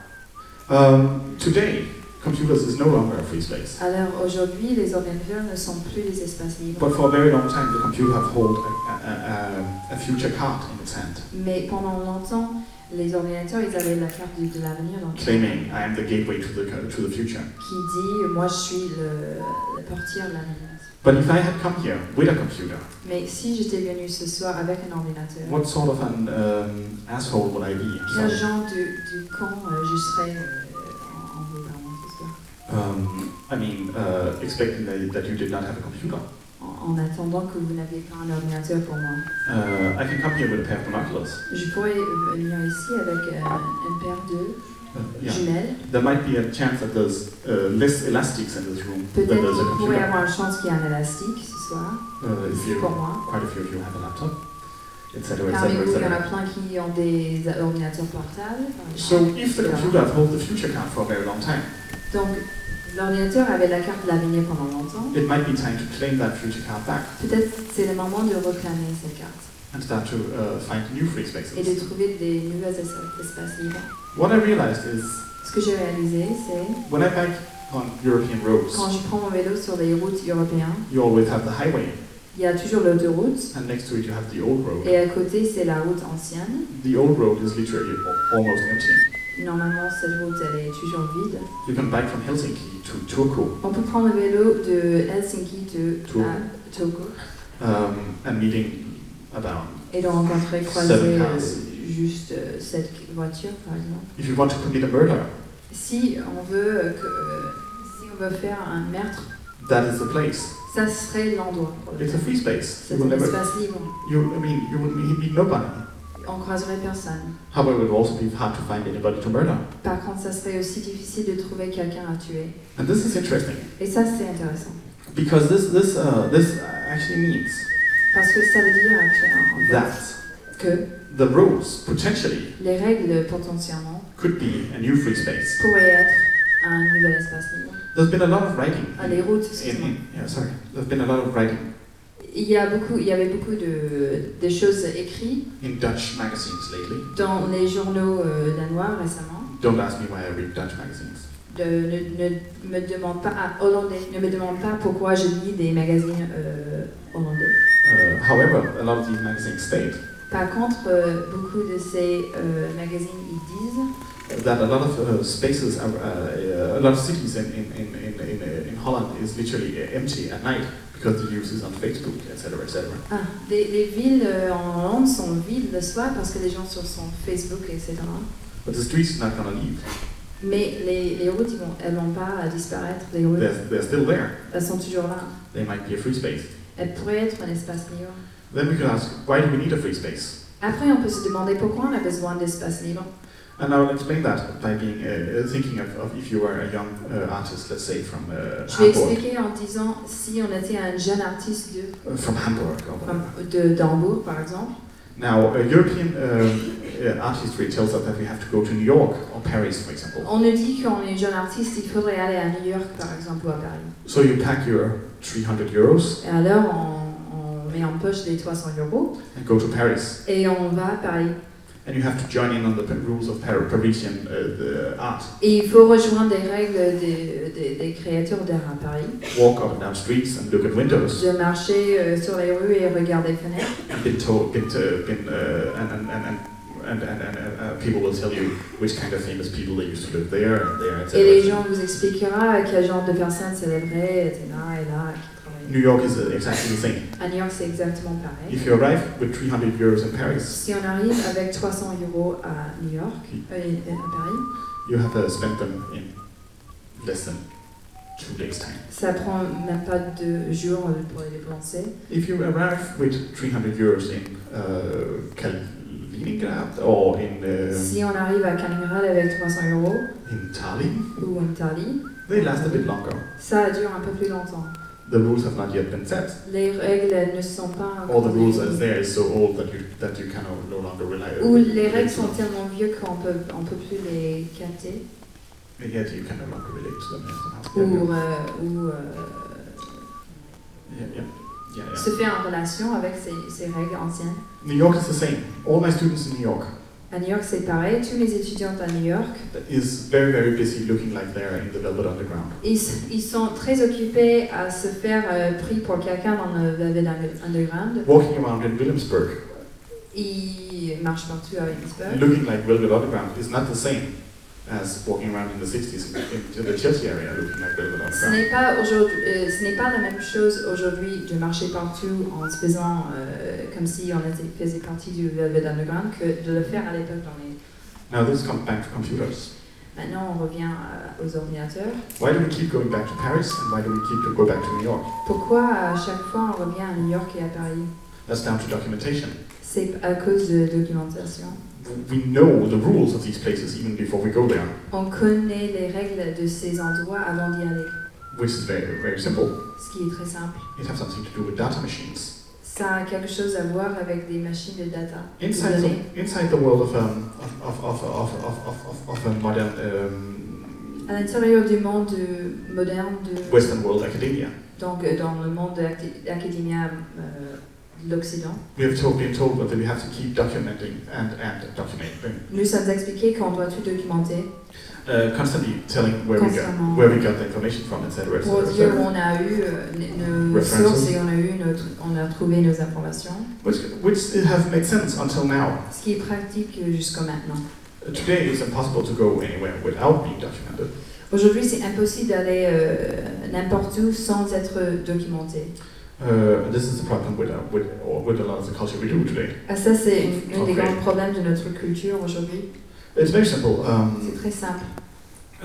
um, today, computers is no longer a free space. Alors aujourd'hui, les ordinateurs ne sont plus des espaces libres. But for a very long time, the computer have hold a, a, a, a future card in its hand, Mais pendant longtemps, les ordinateurs, ils avaient la carte du- de l'avenir claiming I am the gateway to the to the future. qui dit moi je suis le, la portière de l'avenir. But if I had come here with a computer, Mais si j'étais venu ce soir avec un ordinateur, what sort of an um, asshole would I be? quel Sorry. genre de, du camp euh, je serais euh, en, en gouvernement ce soir Um, I mean, uh, expecting that, that you did not have a computer. En, en attendant que vous n'aviez pas un ordinateur pour moi. Uh, I can come here with a pair of binoculars. Je pourrais venir ici avec euh, une paire de Uh, yeah. jumelles. There might be a chance that there's uh, less elastics in this room Peut-être than there's a qu'il pourrait y avoir une chance qu'il y ait un élastique ce soir, Uh, if you, pour moi. quite a few of you have a laptop, etc., Parmi vous, il y en a plein qui ont des ordinateurs portables. So if the computer hold the future card for a very long time, Donc, l'ordinateur avait la carte l'avenir pendant longtemps. it might be time to claim that future card back Peut-être c'est le moment de réclamer cette carte and start to uh, find new free et de spaces. trouver des nouveaux es- espaces libres. What I realized is Ce que j'ai réalisé, c'est when I bike on European roads, quand je prends mon vélo sur les routes européennes, you always have the highway, il y a toujours l'autoroute and next to it you have the old road. et à côté c'est la route ancienne. The old road is literally al- almost empty. Normalement, cette route elle est toujours vide. You can bike from Helsinki to Turku On peut prendre le vélo de Helsinki de Turku. à Turku um, and meeting about. et de rencontrer, croiser euh, juste euh, cette voiture par exemple. If you want to commit a murder, Si on veut euh, que, si on veut faire un meurtre, that is the place. ça serait l'endroit. It's a free space. C'est un espace libre. You, I mean, you would meet nobody. On croiserait personne. However, it would also be hard to find anybody to murder? Par contre, ça serait aussi difficile de trouver quelqu'un à tuer. And this is interesting Et ça, c'est intéressant. because this this uh, this actually means Parce que ça veut dire actuellement en that que the rules potentially les règles potentiellement could be a new free space. pourraient être un nouvel espace libre. There's been a lot of writing. Ah, les routes, In, in, yeah, sorry. There's been a lot of writing Il y, a beaucoup, il y avait beaucoup de, de choses écrites in Dutch magazines lately. dans les journaux euh, danois récemment. Don't ask me why I read Dutch magazines. De, ne, ne me demande pas à hollandais, ne me demande pas pourquoi je lis des magazines euh, hollandais. Uh, however, a lot of these magazines state Par contre, euh, beaucoup de ces magazines ils disent that a lot of uh, spaces, are, uh, uh, a lot of cities in, in, in, in, in, in Holland is literally empty at night on Facebook, etc., etc. ah, les villes euh, en Hollande sont vides le soir parce que les gens sont sur Facebook, etc. But the streets are not going to leave. Mais les, les routes, elles vont pas disparaître. Les routes, They're, they're still there. elles sont toujours là. They might be a free space. Elles pourraient être un espace libre. Then we can ask, why do we need a free space? Après, on peut se demander pourquoi on a besoin d'espace libre. And I will explain that by being uh, thinking of, of if you are a young uh, artist, let's say from uh, Je vais Hamburg, expliquer en disant si on était un jeune artiste de, uh, from Hamburg de d'Hambourg, par exemple. Now, uh, European um, uh, art history tells us that we have to go to New York or Paris, for example. On nous dit quand on est jeune artiste, il faudrait aller à New York, par exemple, ou à Paris. So you pack your 300 euros Et alors, on, on met en poche des 300 euros and go to Paris, et on va à Paris. And you have to join in on the pa- rules of Par- Parisian uh, the art. Et il faut rejoindre des règles des, des, des créateurs d'art à Paris. Walk up down streets and look at windows. De marcher euh, sur les rues et regarder les fenêtres. And been told, been, uh, been uh, and and and. and and, and, and uh, people will tell you which kind of famous people they used to live there and there, etc. Et les gens vous expliquera quel genre de personnes célébraient, etc. et là, New York is uh, exactly the same. À New York, c'est exactement pareil. If you arrive with 300 euros in Paris, Si on arrive avec 300 euros à New York, euh, à Paris, you have uh, spent them in less than two days' time. ça prend même pas deux jours euh, pour les dépenser. If you arrive with 300 euros in uh, Kaliningrad or in, uh, Si on arrive à Kaliningrad avec 300 euros in Tallinn, ou en Italie, they last a bit longer. ça dure un peu plus longtemps. The rules have not yet been set. Les règles ne sont pas All encore the rules are there is so old that you that you no longer rely Ou les règles sont tellement vieux qu'on peut, on peut plus les capter. And yet you can no longer relate to them somehow. Ou, euh, ou euh, Yeah, yeah, yeah, yeah. se faire en relation avec ces, ces règles anciennes. New York is the same. All my students in New York À New York, c'est pareil. Tous mes étudiants à New York, is very very busy looking like they're in the Velvet Underground. ils, ils sont très occupés à se faire euh, pris pour quelqu'un dans le Velvet Underground. Walking around in Williamsburg, Ils marchent partout à Williamsburg. looking like Velvet Underground is not the same as walking around in the 60s in, in the Chelsea area looking like Velvet Ce n'est pas aujourd'hui, euh, ce n'est pas la même chose aujourd'hui de marcher partout en se faisant euh, comme si on était, faisait partie du Velvet Underground que de le faire à l'époque dans les. Now this comes back to computers. Maintenant, on revient à- aux ordinateurs. Why do we keep going back to Paris and why do we keep to go back to New York? Pourquoi à chaque fois on revient à New York et à Paris? That's down to documentation. C'est à cause de documentation we know the rules of these places even before we go there. On connaît les règles de ces endroits avant d'y aller. Which is very, very simple. Ce qui est très simple. It has something to do with data machines. Ça a quelque chose à voir avec des machines de data. Inside, the, inside the world of, um, of, of, of, of, of, of, a um, modern um, à l'intérieur du monde euh, moderne de Western World Academia. Donc euh, dans le monde de academia euh, l'Occident, we have told, been told that we have to keep documenting and, and documenting, nous sommes expliqués qu'on doit tout documenter uh, constantly telling where we got where we got the information from, etc. pour dire où on a eu euh, nos sources et on a, eu notre, on a trouvé nos informations, Which, which have made sense until now. ce qui est pratique jusqu'à maintenant. Uh, Today it's impossible to go anywhere without being documented. Aujourd'hui, c'est impossible d'aller euh, n'importe où sans être documenté. Uh, this is the problem with, uh, with, or with a lot of the culture we do today. Ah, ça, c'est un des Ok. grands problèmes de notre culture aujourd'hui. It's very simple. C'est Um, très simple.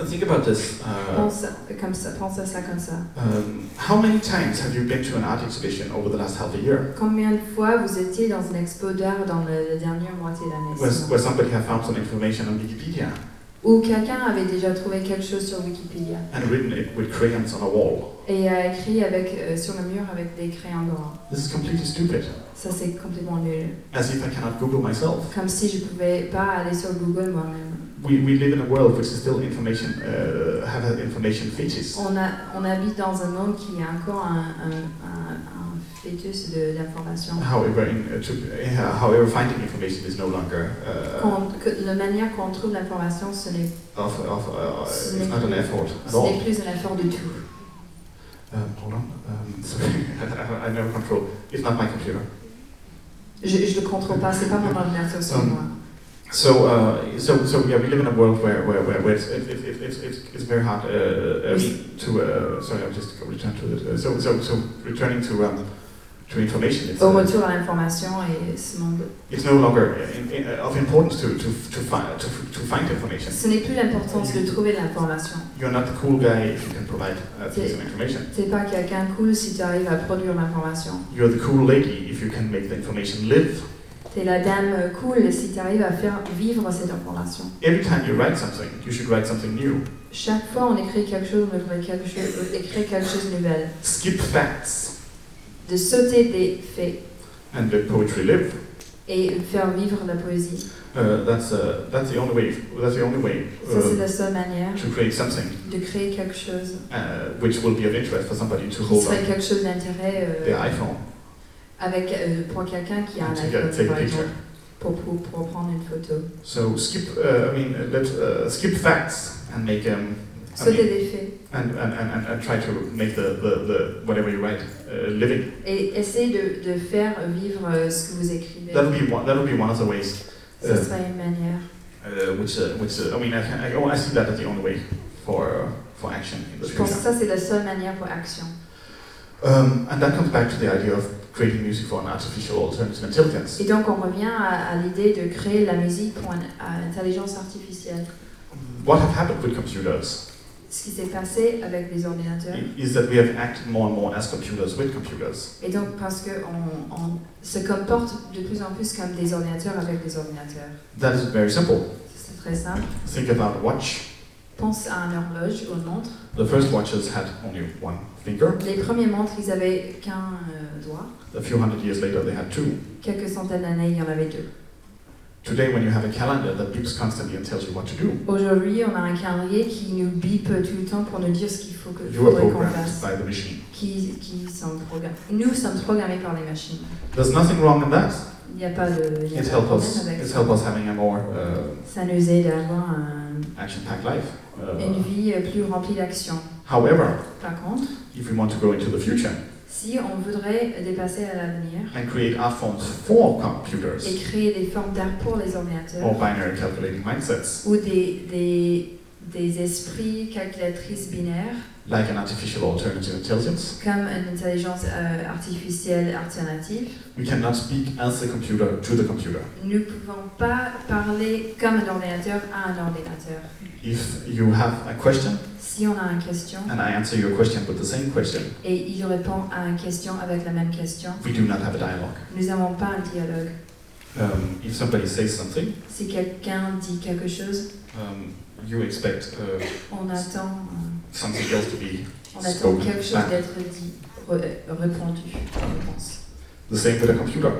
think about this. Uh, Pense, comme ça, pense à ça comme ça. um, how many times have you been to an art exhibition over the last half a year? Combien de fois vous étiez dans une expo d'art dans la dernière moitié de l'année? Where, where somebody have found some information on Wikipedia? Ou quelqu'un avait déjà trouvé quelque chose sur Wikipédia and written it with crayons on a wall? et a écrit avec, euh, sur le mur avec des crayons grands. This is completely stupid. Ça, c'est complètement nul. As if I cannot Google myself. Comme si je pouvais pas aller sur Google moi-même. We, we live in a world which is still information, uh, have an information fetus. On, a, on habite dans un monde qui a encore un, un, un, However, in, uh, to, uh, however, finding information is no longer uh, que la manière qu'on trouve l'information, ce n'est of, of uh, Ce it's n'est not an plus- effort ce n'est plus un effort du tout. Um, hold on. Um, *laughs* sorry, I, I never control. It's not my computer. Je ne le contrôle pas, c'est pas mon ordinateur Um, moi. So, uh, so, so yeah, we live in a world where, where, where, where it's, it, it, it, it's, it's, it's very hard uh, to. Uh, sorry, I'll just return to it. So, so, so returning to um, to information, it's, Au uh, retour à l'information et ce monde. it's no longer in, in, uh, of importance to to to find to, to find information. Ce n'est plus l'importance de trouver l'information. You're not the cool guy if you can provide of information. C'est pas quelqu'un cool si tu arrives à produire l'information. You're the cool lady if you can make the information live. T'es la dame cool si tu arrives à faire vivre cette information. Every time you write something, you should write something new. Chaque fois on écrit quelque chose, on écrit quelque chose, écrit quelque chose de nouvel. Skip facts De sauter des faits and let poetry live. et faire vivre la poésie. Uh, that's uh, that's the only way. That's the only way Ça c'est uh, la seule manière to create something de créer quelque chose uh, which will be of interest for somebody to qui hold serait quelque chose d'intérêt euh, their iPhone avec, euh, pour quelqu'un qui a un iPhone par exemple, pour, pour, pour prendre une photo. So skip. Uh, I mean, let uh, skip facts and make um. Sauter mean, des faits and, and, and, and, try to make the, the, the whatever you write uh, living. et essayer de, de faire vivre euh, ce que vous écrivez. That'll be one. That'll be one of the ways. Ce Uh, serait une manière. uh, which uh, which uh, I mean, I, I, oh, I see that as the only way for uh, for action in the Je pense que ça c'est la seule manière pour action. Um, and that comes back to the idea of creating music for an artificial alternative intelligence. Et donc on revient à, à l'idée de créer la musique pour une intelligence artificielle. What have happened with computers Ce qui s'est passé avec les ordinateurs. is that we have acted more and more as computers with computers. Et donc parce qu'on on se comporte de plus en plus comme des ordinateurs avec des ordinateurs. That is very simple. C'est très simple. Think about watch. Pense à une horloge ou une montre. The first watches had only one finger. Les premiers montres, ils avaient qu'un euh, doigt. A few hundred years later, they had two. Quelques centaines d'années, il y en avait deux. Today, when you have a calendar that beeps constantly and tells you what to do, Aujourd'hui, on a un calendrier qui nous bip tout le temps pour nous dire ce qu'il faut que you are faudrait qu'on programmed fasse. by the machine. Qui, qui sont programmés. Nous sommes programmés par les machines. There's nothing wrong in that. Il n'y a pas de, y a pas us. avec ça. helps us having a more uh, Ça nous aide à avoir un- action-packed life. une Uh, vie euh, plus remplie d'action. however, Par contre, if we want to go into the future si on voudrait dépasser à l'avenir and create art forms for et créer des formes d'art pour les ordinateurs or binary calculating mindsets, ou des, des, des esprits calculatrices binaires like an artificial alternative intelligence, comme une intelligence euh, artificielle alternative, we cannot speak as a computer to the computer. nous ne pouvons pas parler comme un ordinateur à un ordinateur. If you have a question Si on a une question and I answer your question with the same question, et il répond à une question avec la même question, we do not have a dialogue. nous n'avons pas un dialogue. Um, if somebody says something, Si quelqu'un dit quelque chose, um, you expect uh, on attend, something else to be on attend quelque chose d'être dit, re- répondu. The same with a computer.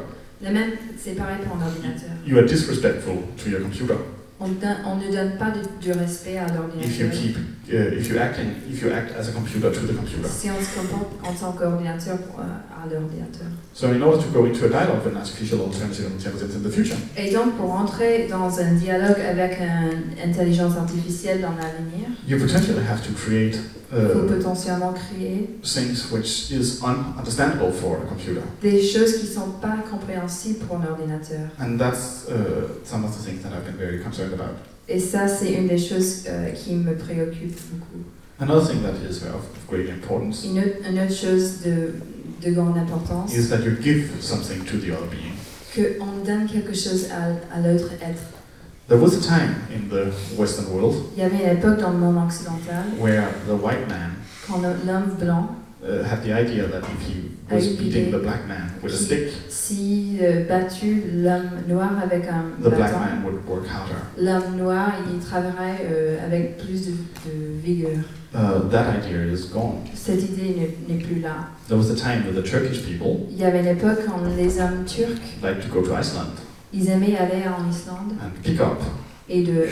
Le même, c'est pareil pour un ordinateur. You are disrespectful to your computer On, ne donne pas du respect à if you l'ordinateur. keep uh, if you acting if you act as a computer to the computer. Si on se comporte en tant qu'ordinateur euh, à l'ordinateur. So in order to go into a dialogue with an artificial alternative intelligence in the future, Et donc, pour entrer dans un dialogue avec une intelligence artificielle dans l'avenir, you potentially have to create il faut uh, potentiellement créer things which is ununderstandable for a computer, des choses qui ne sont pas compréhensibles pour un ordinateur. and that's uh, some of the things that I've been very concerned about. Et ça, c'est une des choses euh, qui me préoccupe beaucoup. Another thing that is of of great importance Une autre, une autre chose de, de grande importance, is that you give something to the other being. qu'on donne quelque chose à, à l'autre être. There was a time in the Western world Il y avait une époque dans le monde occidental where the white man quand l'homme blanc, uh, had the idea that if he was beating the black man with a stick, si euh, battu l'homme noir avec un the black bâton, man would work harder. l'homme noir, il travaillerait euh, avec plus de, de vigueur. Uh, that idea is gone. Cette idée n'est- n'est plus là. There was a time the Turkish people Il y avait une époque quand les hommes turcs, liked to go to Iceland ils aimaient aller en Islande and pick up et de,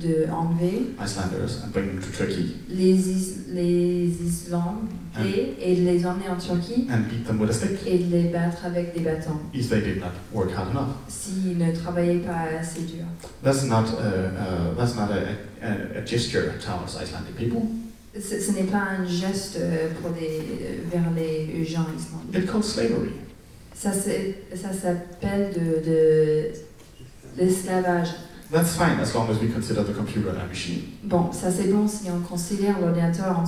de enlever Icelanders and bring them to Turkey les, Is- les Islandais et de les emmener en Turquie and beat them with a stick et de les battre avec des bâtons if they did not work hard enough. s'ils ne travaillaient pas assez dur. That's not uh, uh, that's not a, a, a gesture towards Icelandic people. Ce, ce n'est pas un geste euh, pour des, euh, vers les gens islandais. It's called slavery. Ça, ça s'appelle de, de l'esclavage. That's fine as long as we consider the computer a machine. Bon, ça c'est bon si on considère l'ordinateur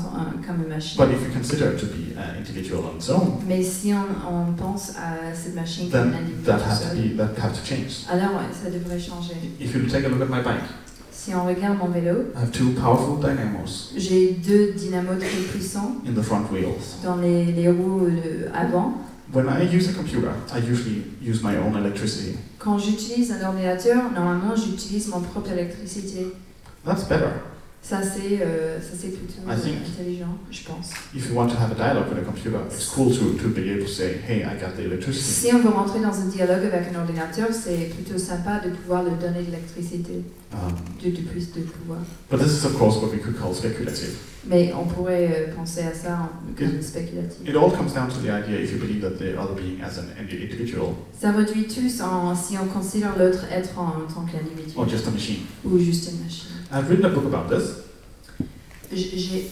comme une machine. But if you consider it to be an individual on its own, Mais si on, on pense à cette machine comme un individu that has to be that have to change. alors ça devrait changer. If you take a look at my bike, Si on regarde mon vélo, I have two powerful dynamos j'ai deux dynamos très puissants in the front wheels. dans les, les roues euh, avant. When I use a computer, I usually use my own electricity. Quand j'utilise un ordinateur, normalement j'utilise mon propre électricité. That's better. Ça c'est euh, ça c'est plutôt euh, intelligent, je pense. If you want to have a dialogue with a computer, it's cool to, to be able to say, hey, I got the electricity. Si on veut rentrer dans un dialogue avec un ordinateur, c'est plutôt sympa de pouvoir lui donner de l'électricité, Um, de, de plus de pouvoir. but this is, of course, what we could call speculative. Mais on pourrait euh, penser à ça en spéculatif. It all comes down to the idea if you believe that the other being as an indi- individual Ça réduit tous en, si on considère l'autre être en, tant qu'individu or just a machine. ou juste une machine. I've written a book about this. J'ai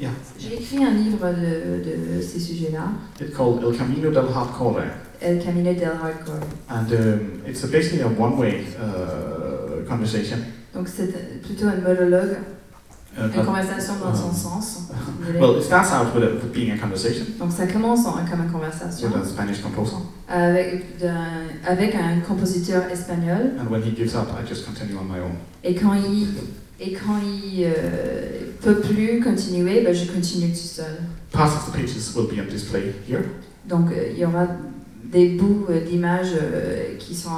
Yeah. écrit un livre de, de ces sujets-là, It's called El Camino del Hardcore. El Camino del Hardcore. And um, it's a basically a one way uh, conversation. Donc c'est plutôt un monologue Une but- conversation dans son Um, sens. *laughs* well, it starts out with, a, with being a conversation Donc ça commence en- comme une conversation with a Spanish composer, avec, un compositeur espagnol and when he gives up, I just continue on my own. et quand il et quand il euh, peut plus continuer, ben, je continue tout seul. Parts of the pages will be on display here. Donc euh, il y aura des bouts euh, d'images euh, qui sont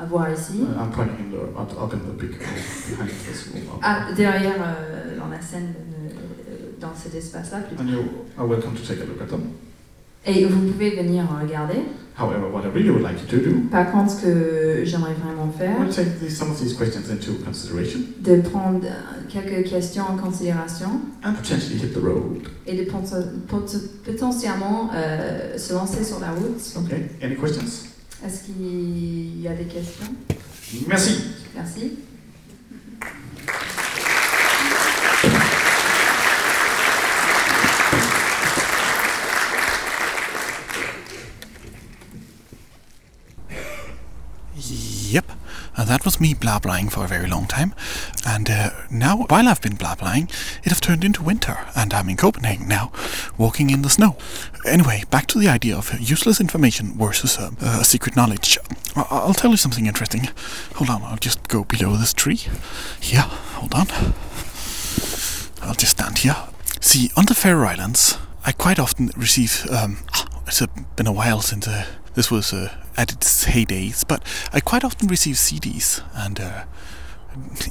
à voir ici. I'm pointing in the, up, up in the big room behind this room. Ah, derrière euh, dans la scène, euh, dans cet espace-là. And you are welcome to take a look at them. Et vous pouvez venir regarder. However, what I really would like you to do, Par contre, ce que j'aimerais vraiment faire, we'll take these, some of these questions into consideration de prendre euh, quelques questions en considération and potentially hit the road. et de pot- pot- potentiellement euh, se lancer sur la route. Okay, any questions? Est-ce qu'il y a des questions? Merci. Merci. And that was me blabbling for a very long time. And uh, now, while I've been blabbling, it have turned into winter, and I'm in Copenhagen now, walking in the snow. Anyway, back to the idea of useless information versus um, uh, secret knowledge. I- I'll tell you something interesting. Hold on, I'll just go below this tree. Here, hold on. I'll just stand here. See, on the Faroe Islands, I quite often receive. Um, it's a, been a while since uh, this was uh, at its heydays, but I quite often receive CDs and uh,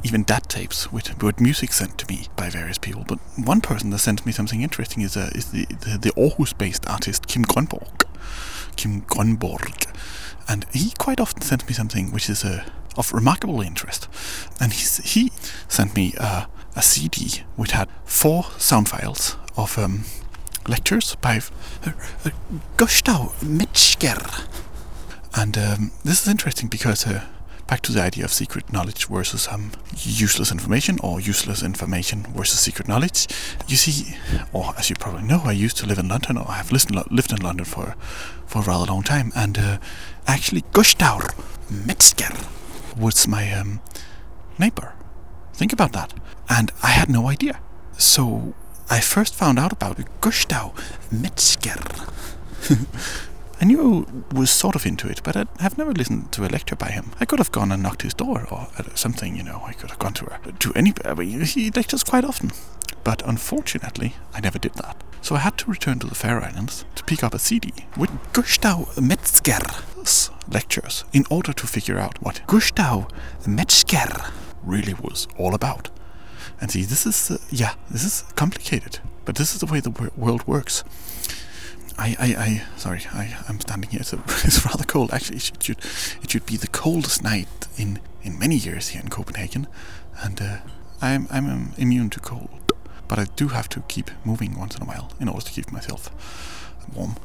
even DAT tapes with, with music sent to me by various people. But one person that sent me something interesting is, uh, is the, the, the Aarhus-based artist Kim Grönborg. Kim Grönborg. And he quite often sends me something which is uh, of remarkable interest. And he's, he sent me uh, a CD which had four sound files of um, lectures by uh, uh, Gustav Metzger. And um, this is interesting because uh, back to the idea of secret knowledge versus um, useless information, or useless information versus secret knowledge. You see, or as you probably know, I used to live in London, or I have lived, in London for for a rather long time, and uh, actually Gustav Metzger was my um, neighbor. Think about that, and I had no idea. So I first found out about Gustav Metzger. *laughs* I knew I was sort of into it, but I have never listened to a lecture by him. I could have gone and knocked his door or uh, something, you know. I could have gone to a, to any. I mean, he lectures quite often, but unfortunately, I never did that. So I had to return to the Faroe Islands to pick up a CD with Gustav Metzger's lectures in order to figure out what Gustav Metzger really was all about. And see, this is uh, yeah, this is complicated, but this is the way the wor- world works. I, I, I sorry, I, I'm standing here. It's, *laughs* it's rather cold. Actually, it should, it should be the coldest night in, in many years here in Copenhagen, and uh, I'm I'm um, immune to cold, but I do have to keep moving once in a while in order to keep myself warm.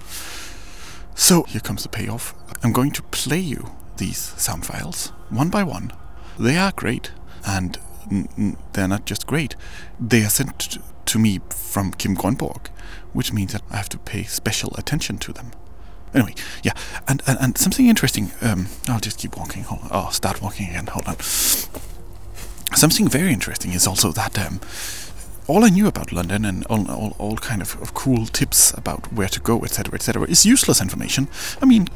So here comes the payoff. I'm going to play you these sound files one by one. They are great, and n- n- they're not just great. They are sent to me from Kim Grönborg, which means that I have to pay special attention to them. Anyway, yeah, and and, and something interesting. Um, I'll just keep walking. Hold. I'll start walking again. Hold on. Something very interesting is also that um, all I knew about London and all, all, all kind of, of cool tips about where to go, etc., etc., is useless information. I mean,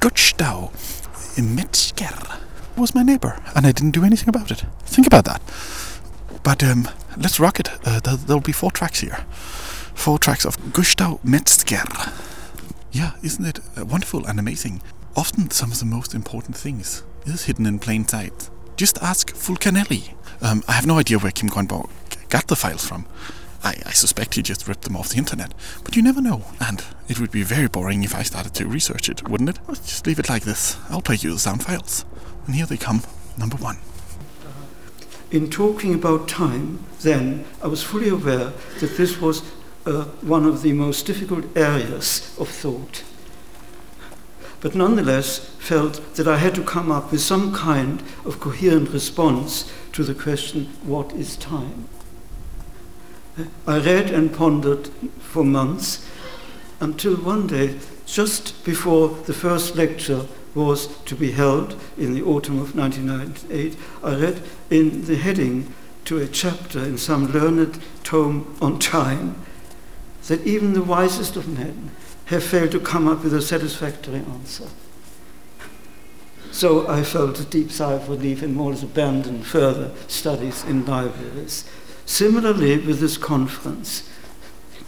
Gustav Metzger was my neighbor, and I didn't do anything about it. Think about that. But um, let's rock it. Uh, there, there'll be four tracks here. Four tracks of Gustav Metzger. Yeah, isn't it uh, wonderful and amazing? Often some of the most important things is hidden in plain sight. Just ask Fulcanelli. Um, I have no idea where Kim Grönborg got the files from. I, I suspect he just ripped them off the internet. But you never know, and it would be very boring if I started to research it, wouldn't it? Let's just leave it like this. I'll play you the sound files. And here they come. Number one. In talking about time, then, I was fully aware that this was uh, one of the most difficult areas of thought. But nonetheless, felt that I had to come up with some kind of coherent response to the question, what is time? I read and pondered for months until one day, just before the first lecture was to be held in the autumn of 1998, I read in the heading to a chapter in some learned tome on time that even the wisest of men have failed to come up with a satisfactory answer. So I felt a deep sigh of relief and more or abandoned further studies in libraries. Similarly, with this conference,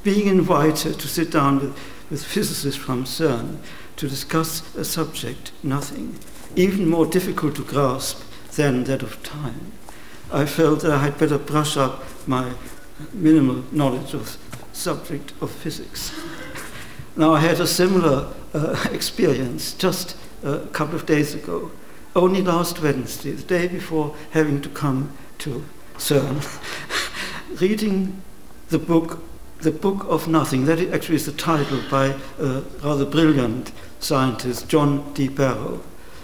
being invited to sit down with, with physicists from CERN to discuss a subject, nothing, even more difficult to grasp than that of time, I felt that I had better brush up my minimal knowledge of subject of physics. Now, I had a similar uh, *laughs* experience just a couple of days ago, only last Wednesday, the day before having to come to CERN, *laughs* reading the book, The Book of Nothing. That actually is the title by a rather brilliant scientist, John D. Barrow.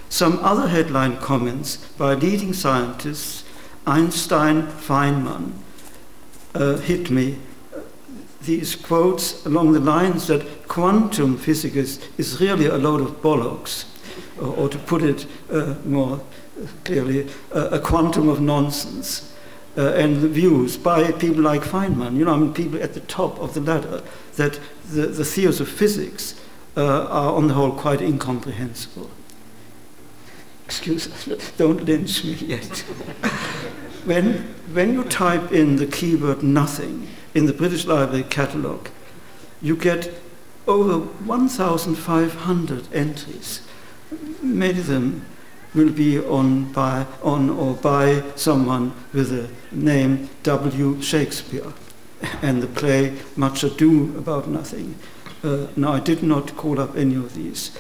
Some other headline comments by leading scientists, Einstein, Feynman, uh, hit me. These quotes along the lines that quantum physics is really a load of bollocks or, or to put it uh, more clearly, uh, a quantum of nonsense. Uh, and the views by people like Feynman, you know, I mean, people at the top of the ladder, that the, the theories of physics uh, are on the whole quite incomprehensible. Excuse me, don't lynch me yet. *laughs* when, when you type in the keyword nothing in the British Library catalogue, you get over 1,500 entries many of them will be on by on or by someone with the name W. Shakespeare, and the play Much Ado About Nothing. Uh, now I did not call up any of these,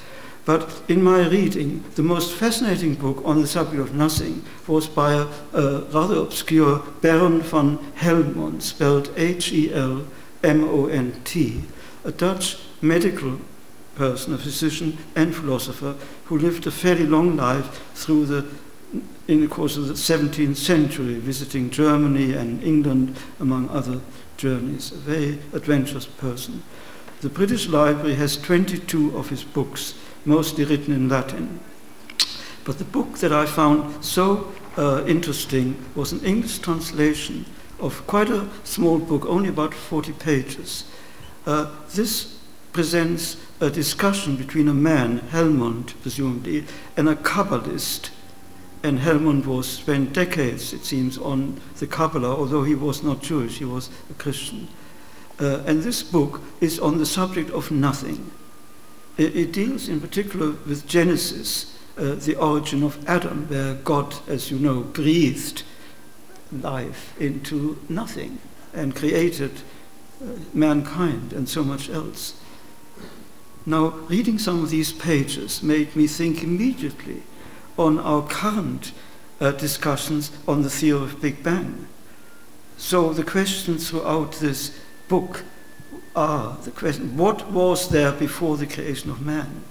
but in my reading, the most fascinating book on the subject of nothing was by a, a rather obscure Baron von Helmont, spelled H-E-L-M-O-N-T, a Dutch medical person, a physician and philosopher, who lived a fairly long life through the in the course of the 17th century, visiting Germany and England, among other journeys. A very adventurous person. The British Library has 22 of his books, mostly written in Latin. But the book that I found so uh, interesting was an English translation of quite a small book, only about 40 pages. Uh, this presents a discussion between a man, Helmont presumably, and a Kabbalist. And Helmont was spent decades, it seems, on the Kabbalah, although he was not Jewish, he was a Christian. Uh, and this book is on the subject of nothing. It, it deals in particular with Genesis, uh, the origin of Adam, where God, as you know, breathed life into nothing and created uh, mankind and so much else. Now, reading some of these pages made me think immediately on our current uh, discussions on the theory of Big Bang. So the questions throughout this book are the question, what was there before the creation of man?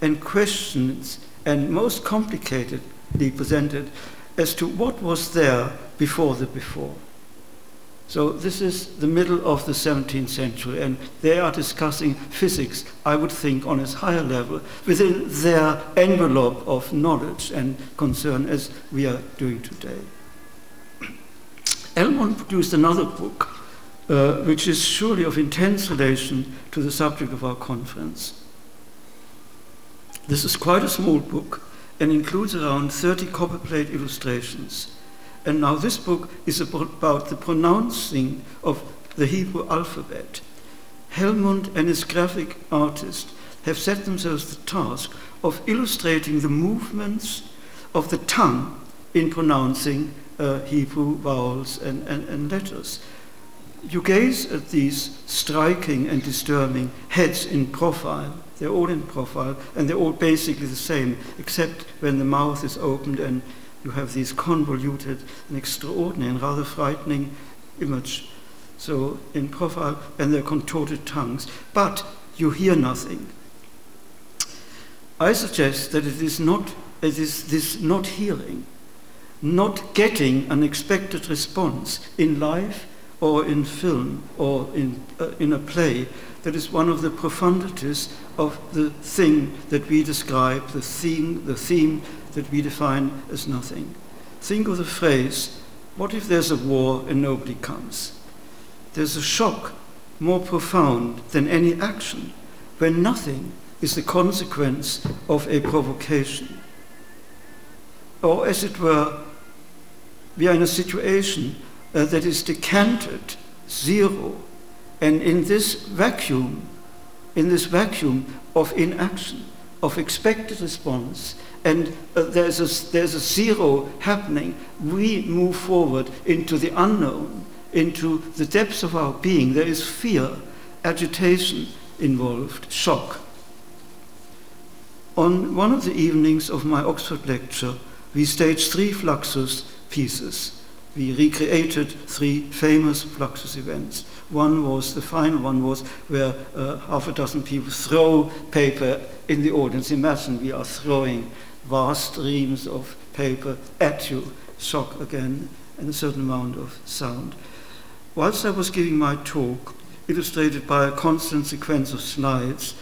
And questions, and most complicatedly presented, as to what was there before the before. So this is the middle of the 17th century, and they are discussing physics, I would think, on a higher level, within their envelope of knowledge and concern as we are doing today. *clears throat* Helmont produced another book, uh, which is surely of intense relation to the subject of our conference. This is quite a small book and includes around 30 copperplate illustrations. And now this book is about the pronouncing of the Hebrew alphabet. Helmont and his graphic artist have set themselves the task of illustrating the movements of the tongue in pronouncing uh, Hebrew vowels and, and, and letters. You gaze at these striking and disturbing heads in profile. They're all in profile, and they're all basically the same, except when the mouth is opened and you have these convoluted and extraordinary and rather frightening image. So in profile and their contorted tongues, but you hear nothing. I suggest that it is not it is this not hearing, not getting an expected response in life or in film or in, uh, in a play that is one of the profundities of the thing that we describe, the theme, the theme that we define as nothing. Think of the phrase, What if there's a war and nobody comes? There's a shock more profound than any action when nothing is the consequence of a provocation. Or, as it were, we are in a situation uh, that is decanted, zero, and in this vacuum, in this vacuum of inaction, of expected response, and uh, there's, a, there's a zero happening, we move forward into the unknown, into the depths of our being. There is fear, agitation involved, shock. On one of the evenings of my Oxford lecture, we staged three Fluxus pieces. We recreated three famous Fluxus events. One was, the final one was, where uh, half a dozen people throw paper in the audience. Imagine we are throwing vast reams of paper at you, shock again, and a certain amount of sound. Whilst I was giving my talk, illustrated by a constant sequence of slides,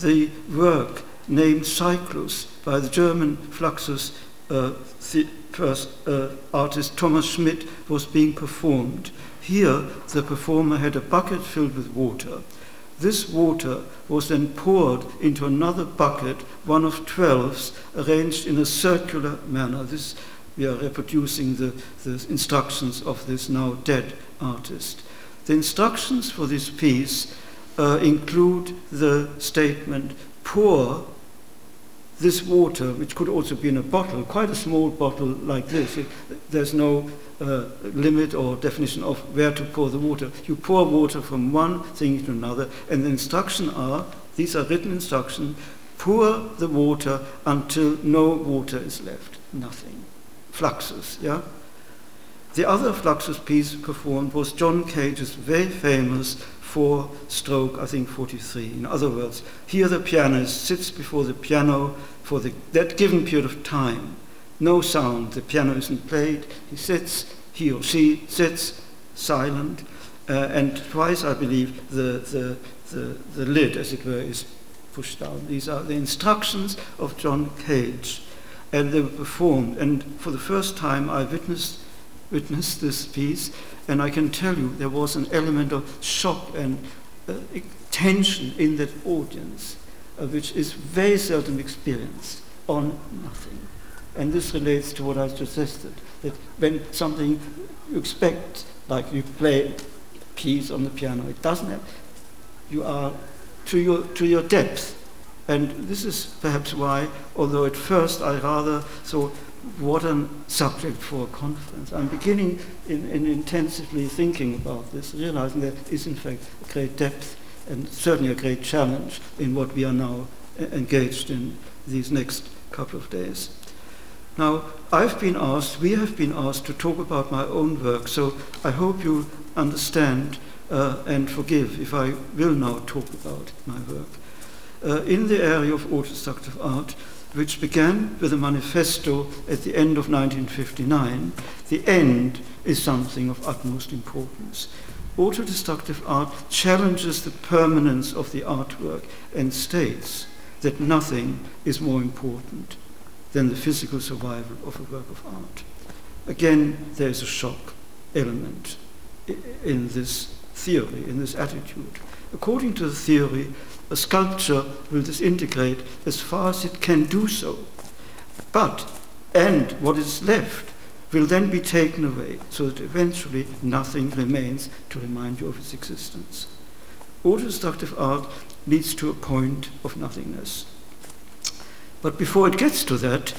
the work named Cyclus by the German Fluxus uh, the first, uh, artist Thomas Schmidt was being performed. Here, the performer had a bucket filled with water. This water was then poured into another bucket, one of twelves, arranged in a circular manner. This, we are reproducing the, the instructions of this now dead artist. The instructions for this piece uh, include the statement pour this water, which could also be in a bottle, quite a small bottle like this. It, there's no uh, limit or definition of where to pour the water. You pour water from one thing to another, and the instructions are these are written instructions pour the water until no water is left, nothing. Fluxus, yeah? The other Fluxus piece performed was John Cage's very famous four stroke, I think 43. In other words, here the pianist sits before the piano for the, that given period of time. No sound, the piano isn't played, he sits, he or she sits silent, uh, and twice, I believe, the, the, the, the lid, as it were, is pushed down. These are the instructions of John Cage, and they were performed. And for the first time, I witnessed, witnessed this piece, and I can tell you there was an element of shock and uh, tension in that audience, Uh, which is very seldom experienced on nothing. And this relates to what I suggested, that when something you expect, like you play keys on the piano, it doesn't have, you are to your, to your depth. And this is perhaps why, although at first I rather saw what a subject for a conference. I'm beginning in, in intensively thinking about this, realizing there is in fact great depth and certainly a great challenge in what we are now engaged in these next couple of days. Now, I've been asked, we have been asked to talk about my own work, so I hope you understand uh, and forgive if I will now talk about my work. Uh, in the area of autodestructive art, which began with a manifesto at the end of 1959, the end is something of utmost importance. Autodestructive art challenges the permanence of the artwork and states that nothing is more important than the physical survival of a work of art. Again, there is a shock element in this theory, in this attitude. According to the theory, a sculpture will disintegrate as far as it can do so. But, and what is left will then be taken away so that eventually nothing remains to remind you of its existence. Autodestructive art leads to a point of nothingness. But before it gets to that,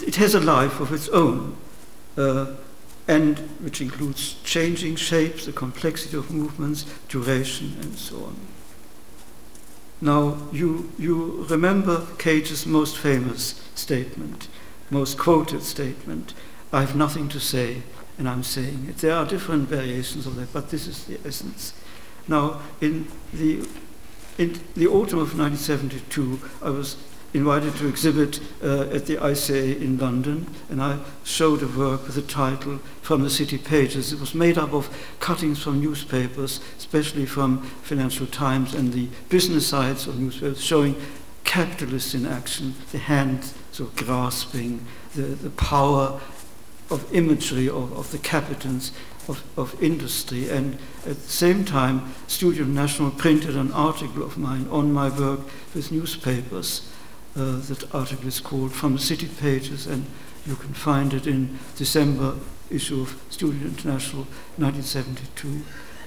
it has a life of its own, uh, and which includes changing shapes, the complexity of movements, duration, and so on. Now, you, you remember Cage's most famous statement, most quoted statement I have nothing to say, and I'm saying it. There are different variations of that, but this is the essence. Now, in the, in the autumn of 1972, I was invited to exhibit uh, at the ICA in London, and I showed a work with a title From the City Pages. It was made up of cuttings from newspapers, especially from Financial Times and the business sides of newspapers, showing capitalists in action, the hands of grasping, the, the power of imagery of, of the capitans of, of industry. And at the same time, Studio National printed an article of mine on my work with newspapers. Uh, that article is called From the City Pages, and you can find it in December issue of Studio International 1972.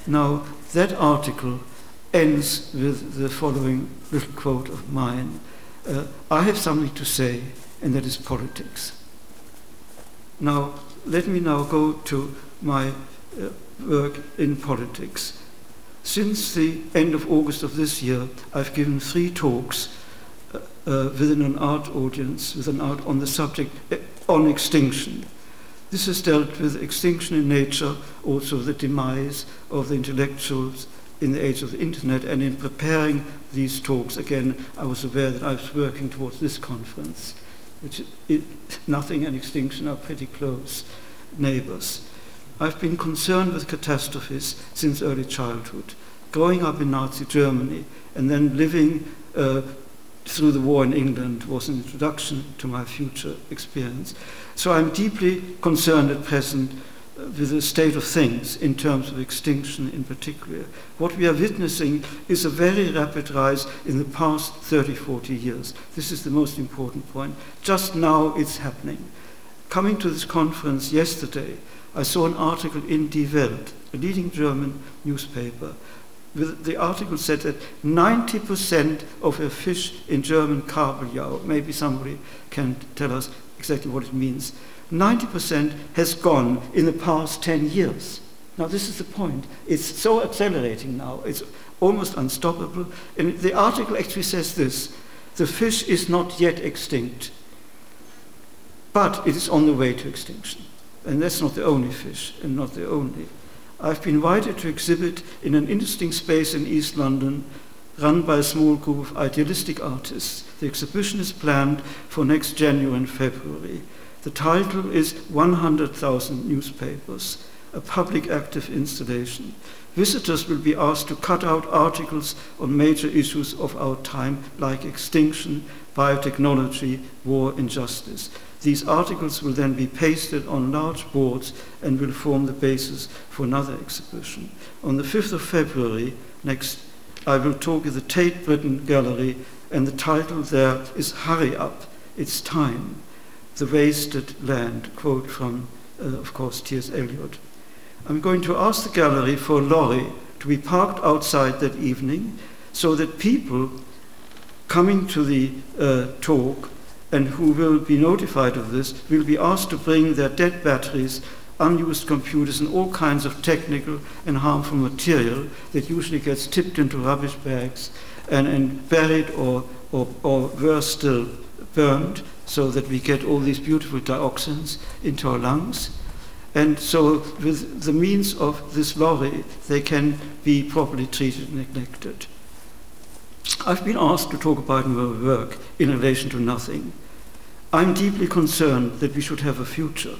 Now, that article ends with the following little quote of mine uh, I have something to say, and that is politics. Now, let me now go to my uh, work in politics. Since the end of August of this year, I've given three talks uh, uh, within an art audience, with an art on the subject on extinction. This has dealt with extinction in nature, also the demise of the intellectuals in the age of the internet. And in preparing these talks, again, I was aware that I was working towards this conference, which it, nothing and extinction are pretty close neighbors. I've been concerned with catastrophes since early childhood. Growing up in Nazi Germany and then living uh, through the war in England was an introduction to my future experience. So I'm deeply concerned at present with the state of things in terms of extinction in particular. What we are witnessing is a very rapid rise in the past 30, 40 years. This is the most important point. Just now it's happening. Coming to this conference yesterday, I saw an article in Die Welt, a leading German newspaper. With the article said that 90% of a fish in German Kabeljau, maybe somebody can tell us exactly what it means, 90% has gone in the past 10 years. Now, this is the point. It's so accelerating now, it's almost unstoppable. And the article actually says this the fish is not yet extinct, but it is on the way to extinction. And that's not the only fish, and not the only. I've been invited to exhibit in an interesting space in East London run by a small group of idealistic artists. The exhibition is planned for next January and February. The title is 100,000 Newspapers, a public active installation. Visitors will be asked to cut out articles on major issues of our time, like extinction, biotechnology, war, and justice. These articles will then be pasted on large boards and will form the basis for another exhibition. On the 5th of February next, I will talk at the Tate Britain Gallery, and the title there is Hurry Up, It's Time, The Wasted Land, quote from, uh, of course, T.S. Eliot. I'm going to ask the gallery for a lorry to be parked outside that evening so that people coming to the uh, talk and who will be notified of this will be asked to bring their dead batteries, unused computers, and all kinds of technical and harmful material that usually gets tipped into rubbish bags and, and buried or, or, or worse still, burned so that we get all these beautiful dioxins into our lungs. And so, with the means of this lorry, they can be properly treated and neglected. I've been asked to talk about my work in relation to nothing. I'm deeply concerned that we should have a future.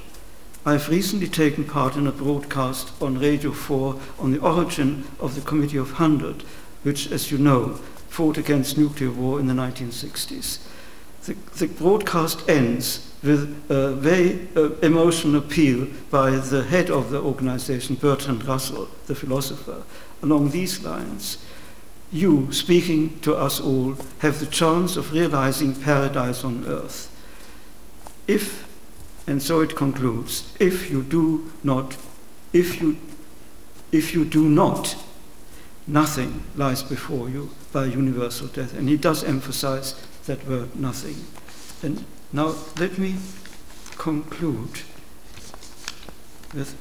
I've recently taken part in a broadcast on Radio 4 on the origin of the Committee of Hundred, which, as you know, fought against nuclear war in the 1960s. The, the broadcast ends with a very uh, emotional appeal by the head of the organization, Bertrand Russell, the philosopher, along these lines. You, speaking to us all, have the chance of realizing paradise on earth if, and so it concludes, if you do not, if you, if you do not, nothing lies before you by universal death. And he does emphasize that were nothing. And now let me conclude with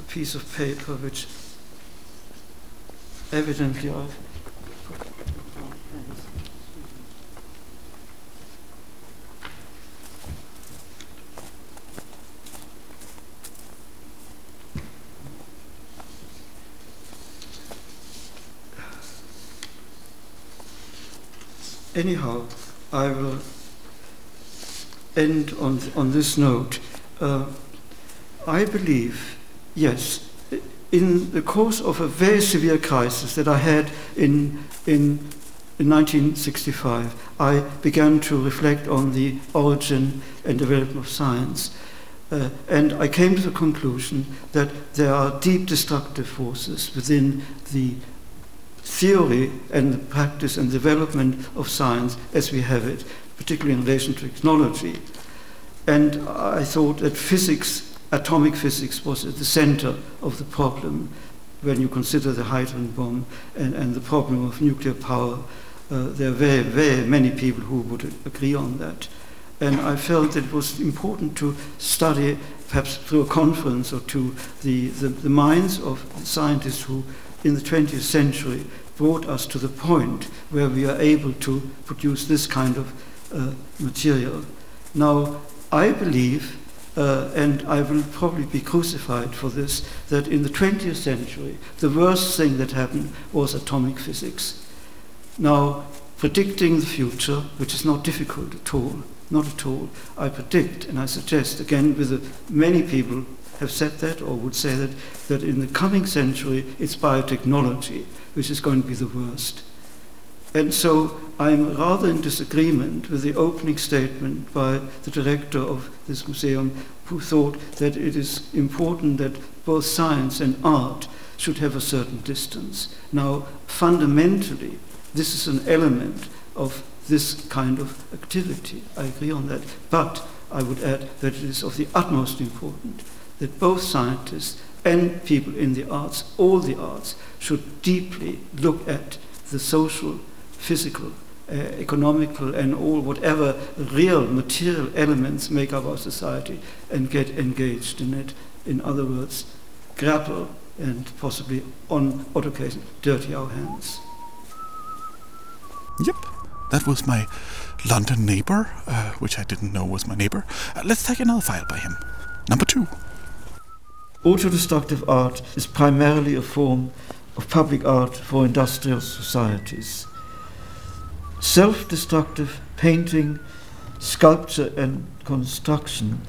a piece of paper which evidently I've anyhow, I will end on, on this note. Uh, I believe, yes, in the course of a very severe crisis that I had in, in, in 1965, I began to reflect on the origin and development of science. Uh, and I came to the conclusion that there are deep destructive forces within the theory and the practice and development of science as we have it, particularly in relation to technology. And I thought that physics, atomic physics, was at the center of the problem when you consider the hydrogen bomb and, and the problem of nuclear power. Uh, there are very, very many people who would agree on that. And I felt that it was important to study, perhaps through a conference or two, the, the, the minds of scientists who, in the 20th century, brought us to the point where we are able to produce this kind of uh, material. Now, I believe, uh, and I will probably be crucified for this, that in the 20th century, the worst thing that happened was atomic physics. Now, predicting the future, which is not difficult at all, not at all. I predict and I suggest, again, with many people have said that or would say that, that in the coming century it's biotechnology which is going to be the worst. And so I'm rather in disagreement with the opening statement by the director of this museum, who thought that it is important that both science and art should have a certain distance. Now, fundamentally, this is an element of this kind of activity. I agree on that. But I would add that it is of the utmost importance that both scientists and people in the arts, all the arts, should deeply look at the social, physical, uh, economical, and all whatever real material elements make up our society and get engaged in it. In other words, grapple and possibly on occasion dirty our hands. Yep. That was my London neighbor, uh, which I didn't know was my neighbor. Uh, let's take another file by him. Number two. Autodestructive art is primarily a form of public art for industrial societies. Self destructive painting, sculpture, and construction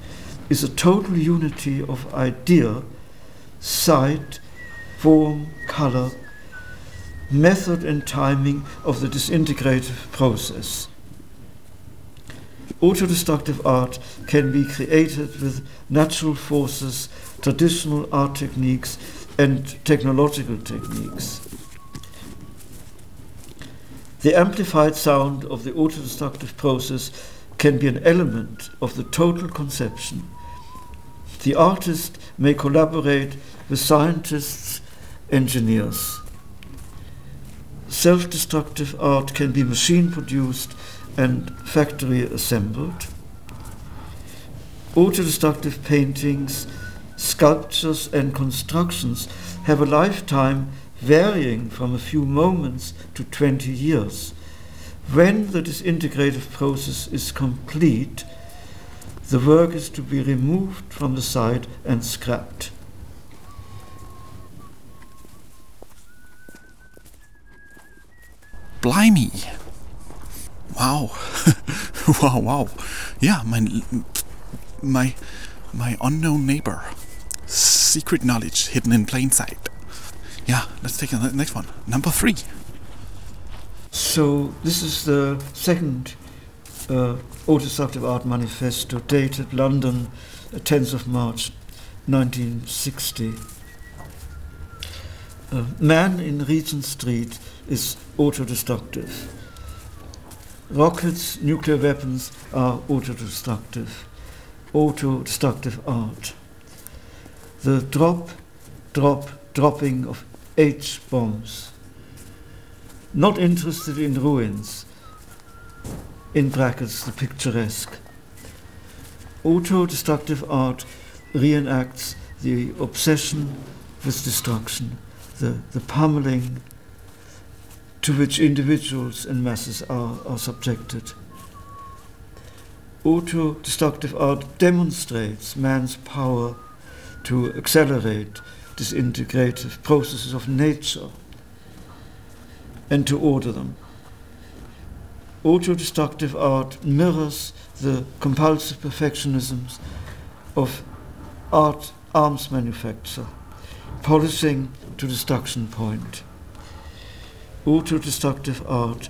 is a total unity of idea, sight, form, color, method and timing of the disintegrative process. Autodestructive art can be created with natural forces, traditional art techniques, and technological techniques. The amplified sound of the autodestructive process can be an element of the total conception. The artist may collaborate with scientists, engineers. Self destructive art can be machine produced and factory assembled. Autodestructive paintings, sculptures, and constructions have a lifetime varying from a few moments to 20 years. When the disintegrative process is complete, the work is to be removed from the site and scrapped. Blimey. Wow. *laughs* wow, wow. Yeah, my my my unknown neighbor. Secret knowledge hidden in plain sight. Yeah, let's take the next one. Number three. So this is the second uh, autodestructive art manifesto dated London, 10th of March, 1960. Uh, man in Regent Street is autodestructive. Rockets, nuclear weapons are autodestructive. Autodestructive art. The drop, drop, dropping of H bombs. Not interested in ruins. In brackets, the picturesque. Auto destructive art reenacts the obsession with destruction, the, the pummeling to which individuals and masses are, are subjected. Auto-destructive art demonstrates man's power to accelerate disintegrative processes of nature and to order them. Auto-destructive art mirrors the compulsive perfectionisms of art arms manufacture, polishing to destruction point autodestructive art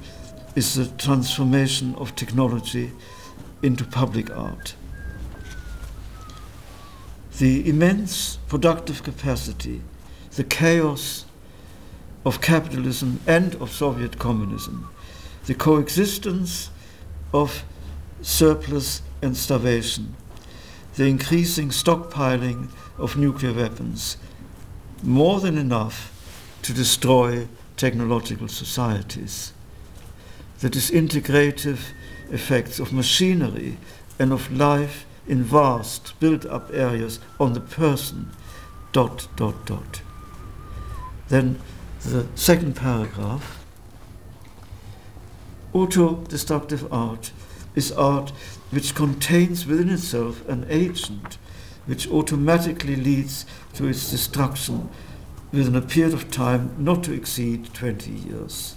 is the transformation of technology into public art. The immense productive capacity, the chaos of capitalism and of Soviet communism, the coexistence of surplus and starvation, the increasing stockpiling of nuclear weapons, more than enough to destroy technological societies. The disintegrative effects of machinery and of life in vast built up areas on the person, dot, dot, dot. Then the second paragraph auto destructive art is art which contains within itself an agent which automatically leads to its destruction within a period of time not to exceed 20 years.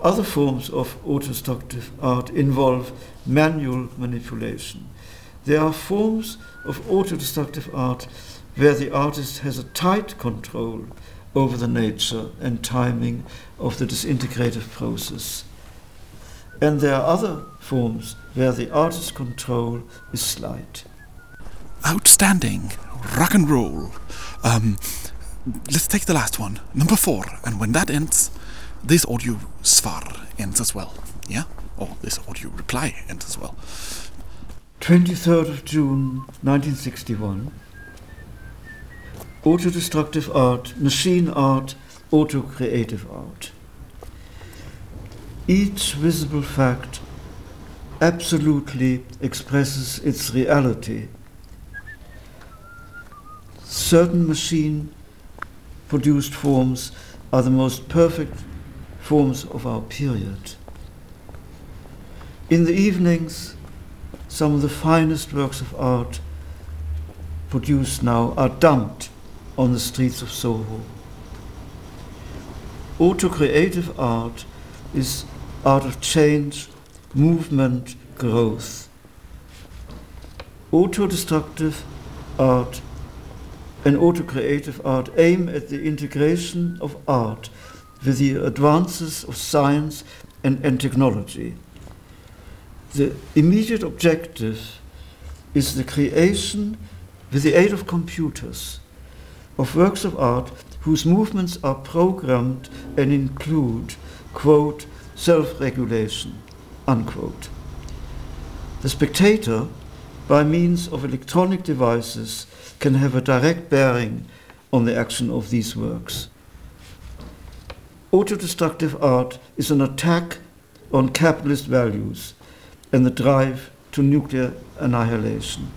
Other forms of autodestructive art involve manual manipulation. There are forms of autodestructive art where the artist has a tight control over the nature and timing of the disintegrative process. And there are other forms where the artist's control is slight. Outstanding. Rock and roll. Um, let's take the last one, number four. And when that ends, this audio svar ends as well. Yeah? Or this audio reply ends as well. 23rd of June 1961. Autodestructive art, machine art, auto creative art. Each visible fact absolutely expresses its reality. Certain machine produced forms are the most perfect forms of our period. In the evenings, some of the finest works of art produced now are dumped on the streets of Soho. Auto creative art is art of change, movement, growth. Auto destructive art and auto creative art aim at the integration of art with the advances of science and, and technology. The immediate objective is the creation, with the aid of computers, of works of art whose movements are programmed and include, quote, self regulation, unquote. The spectator, by means of electronic devices, can have a direct bearing on the action of these works. Autodestructive art is an attack on capitalist values and the drive to nuclear annihilation.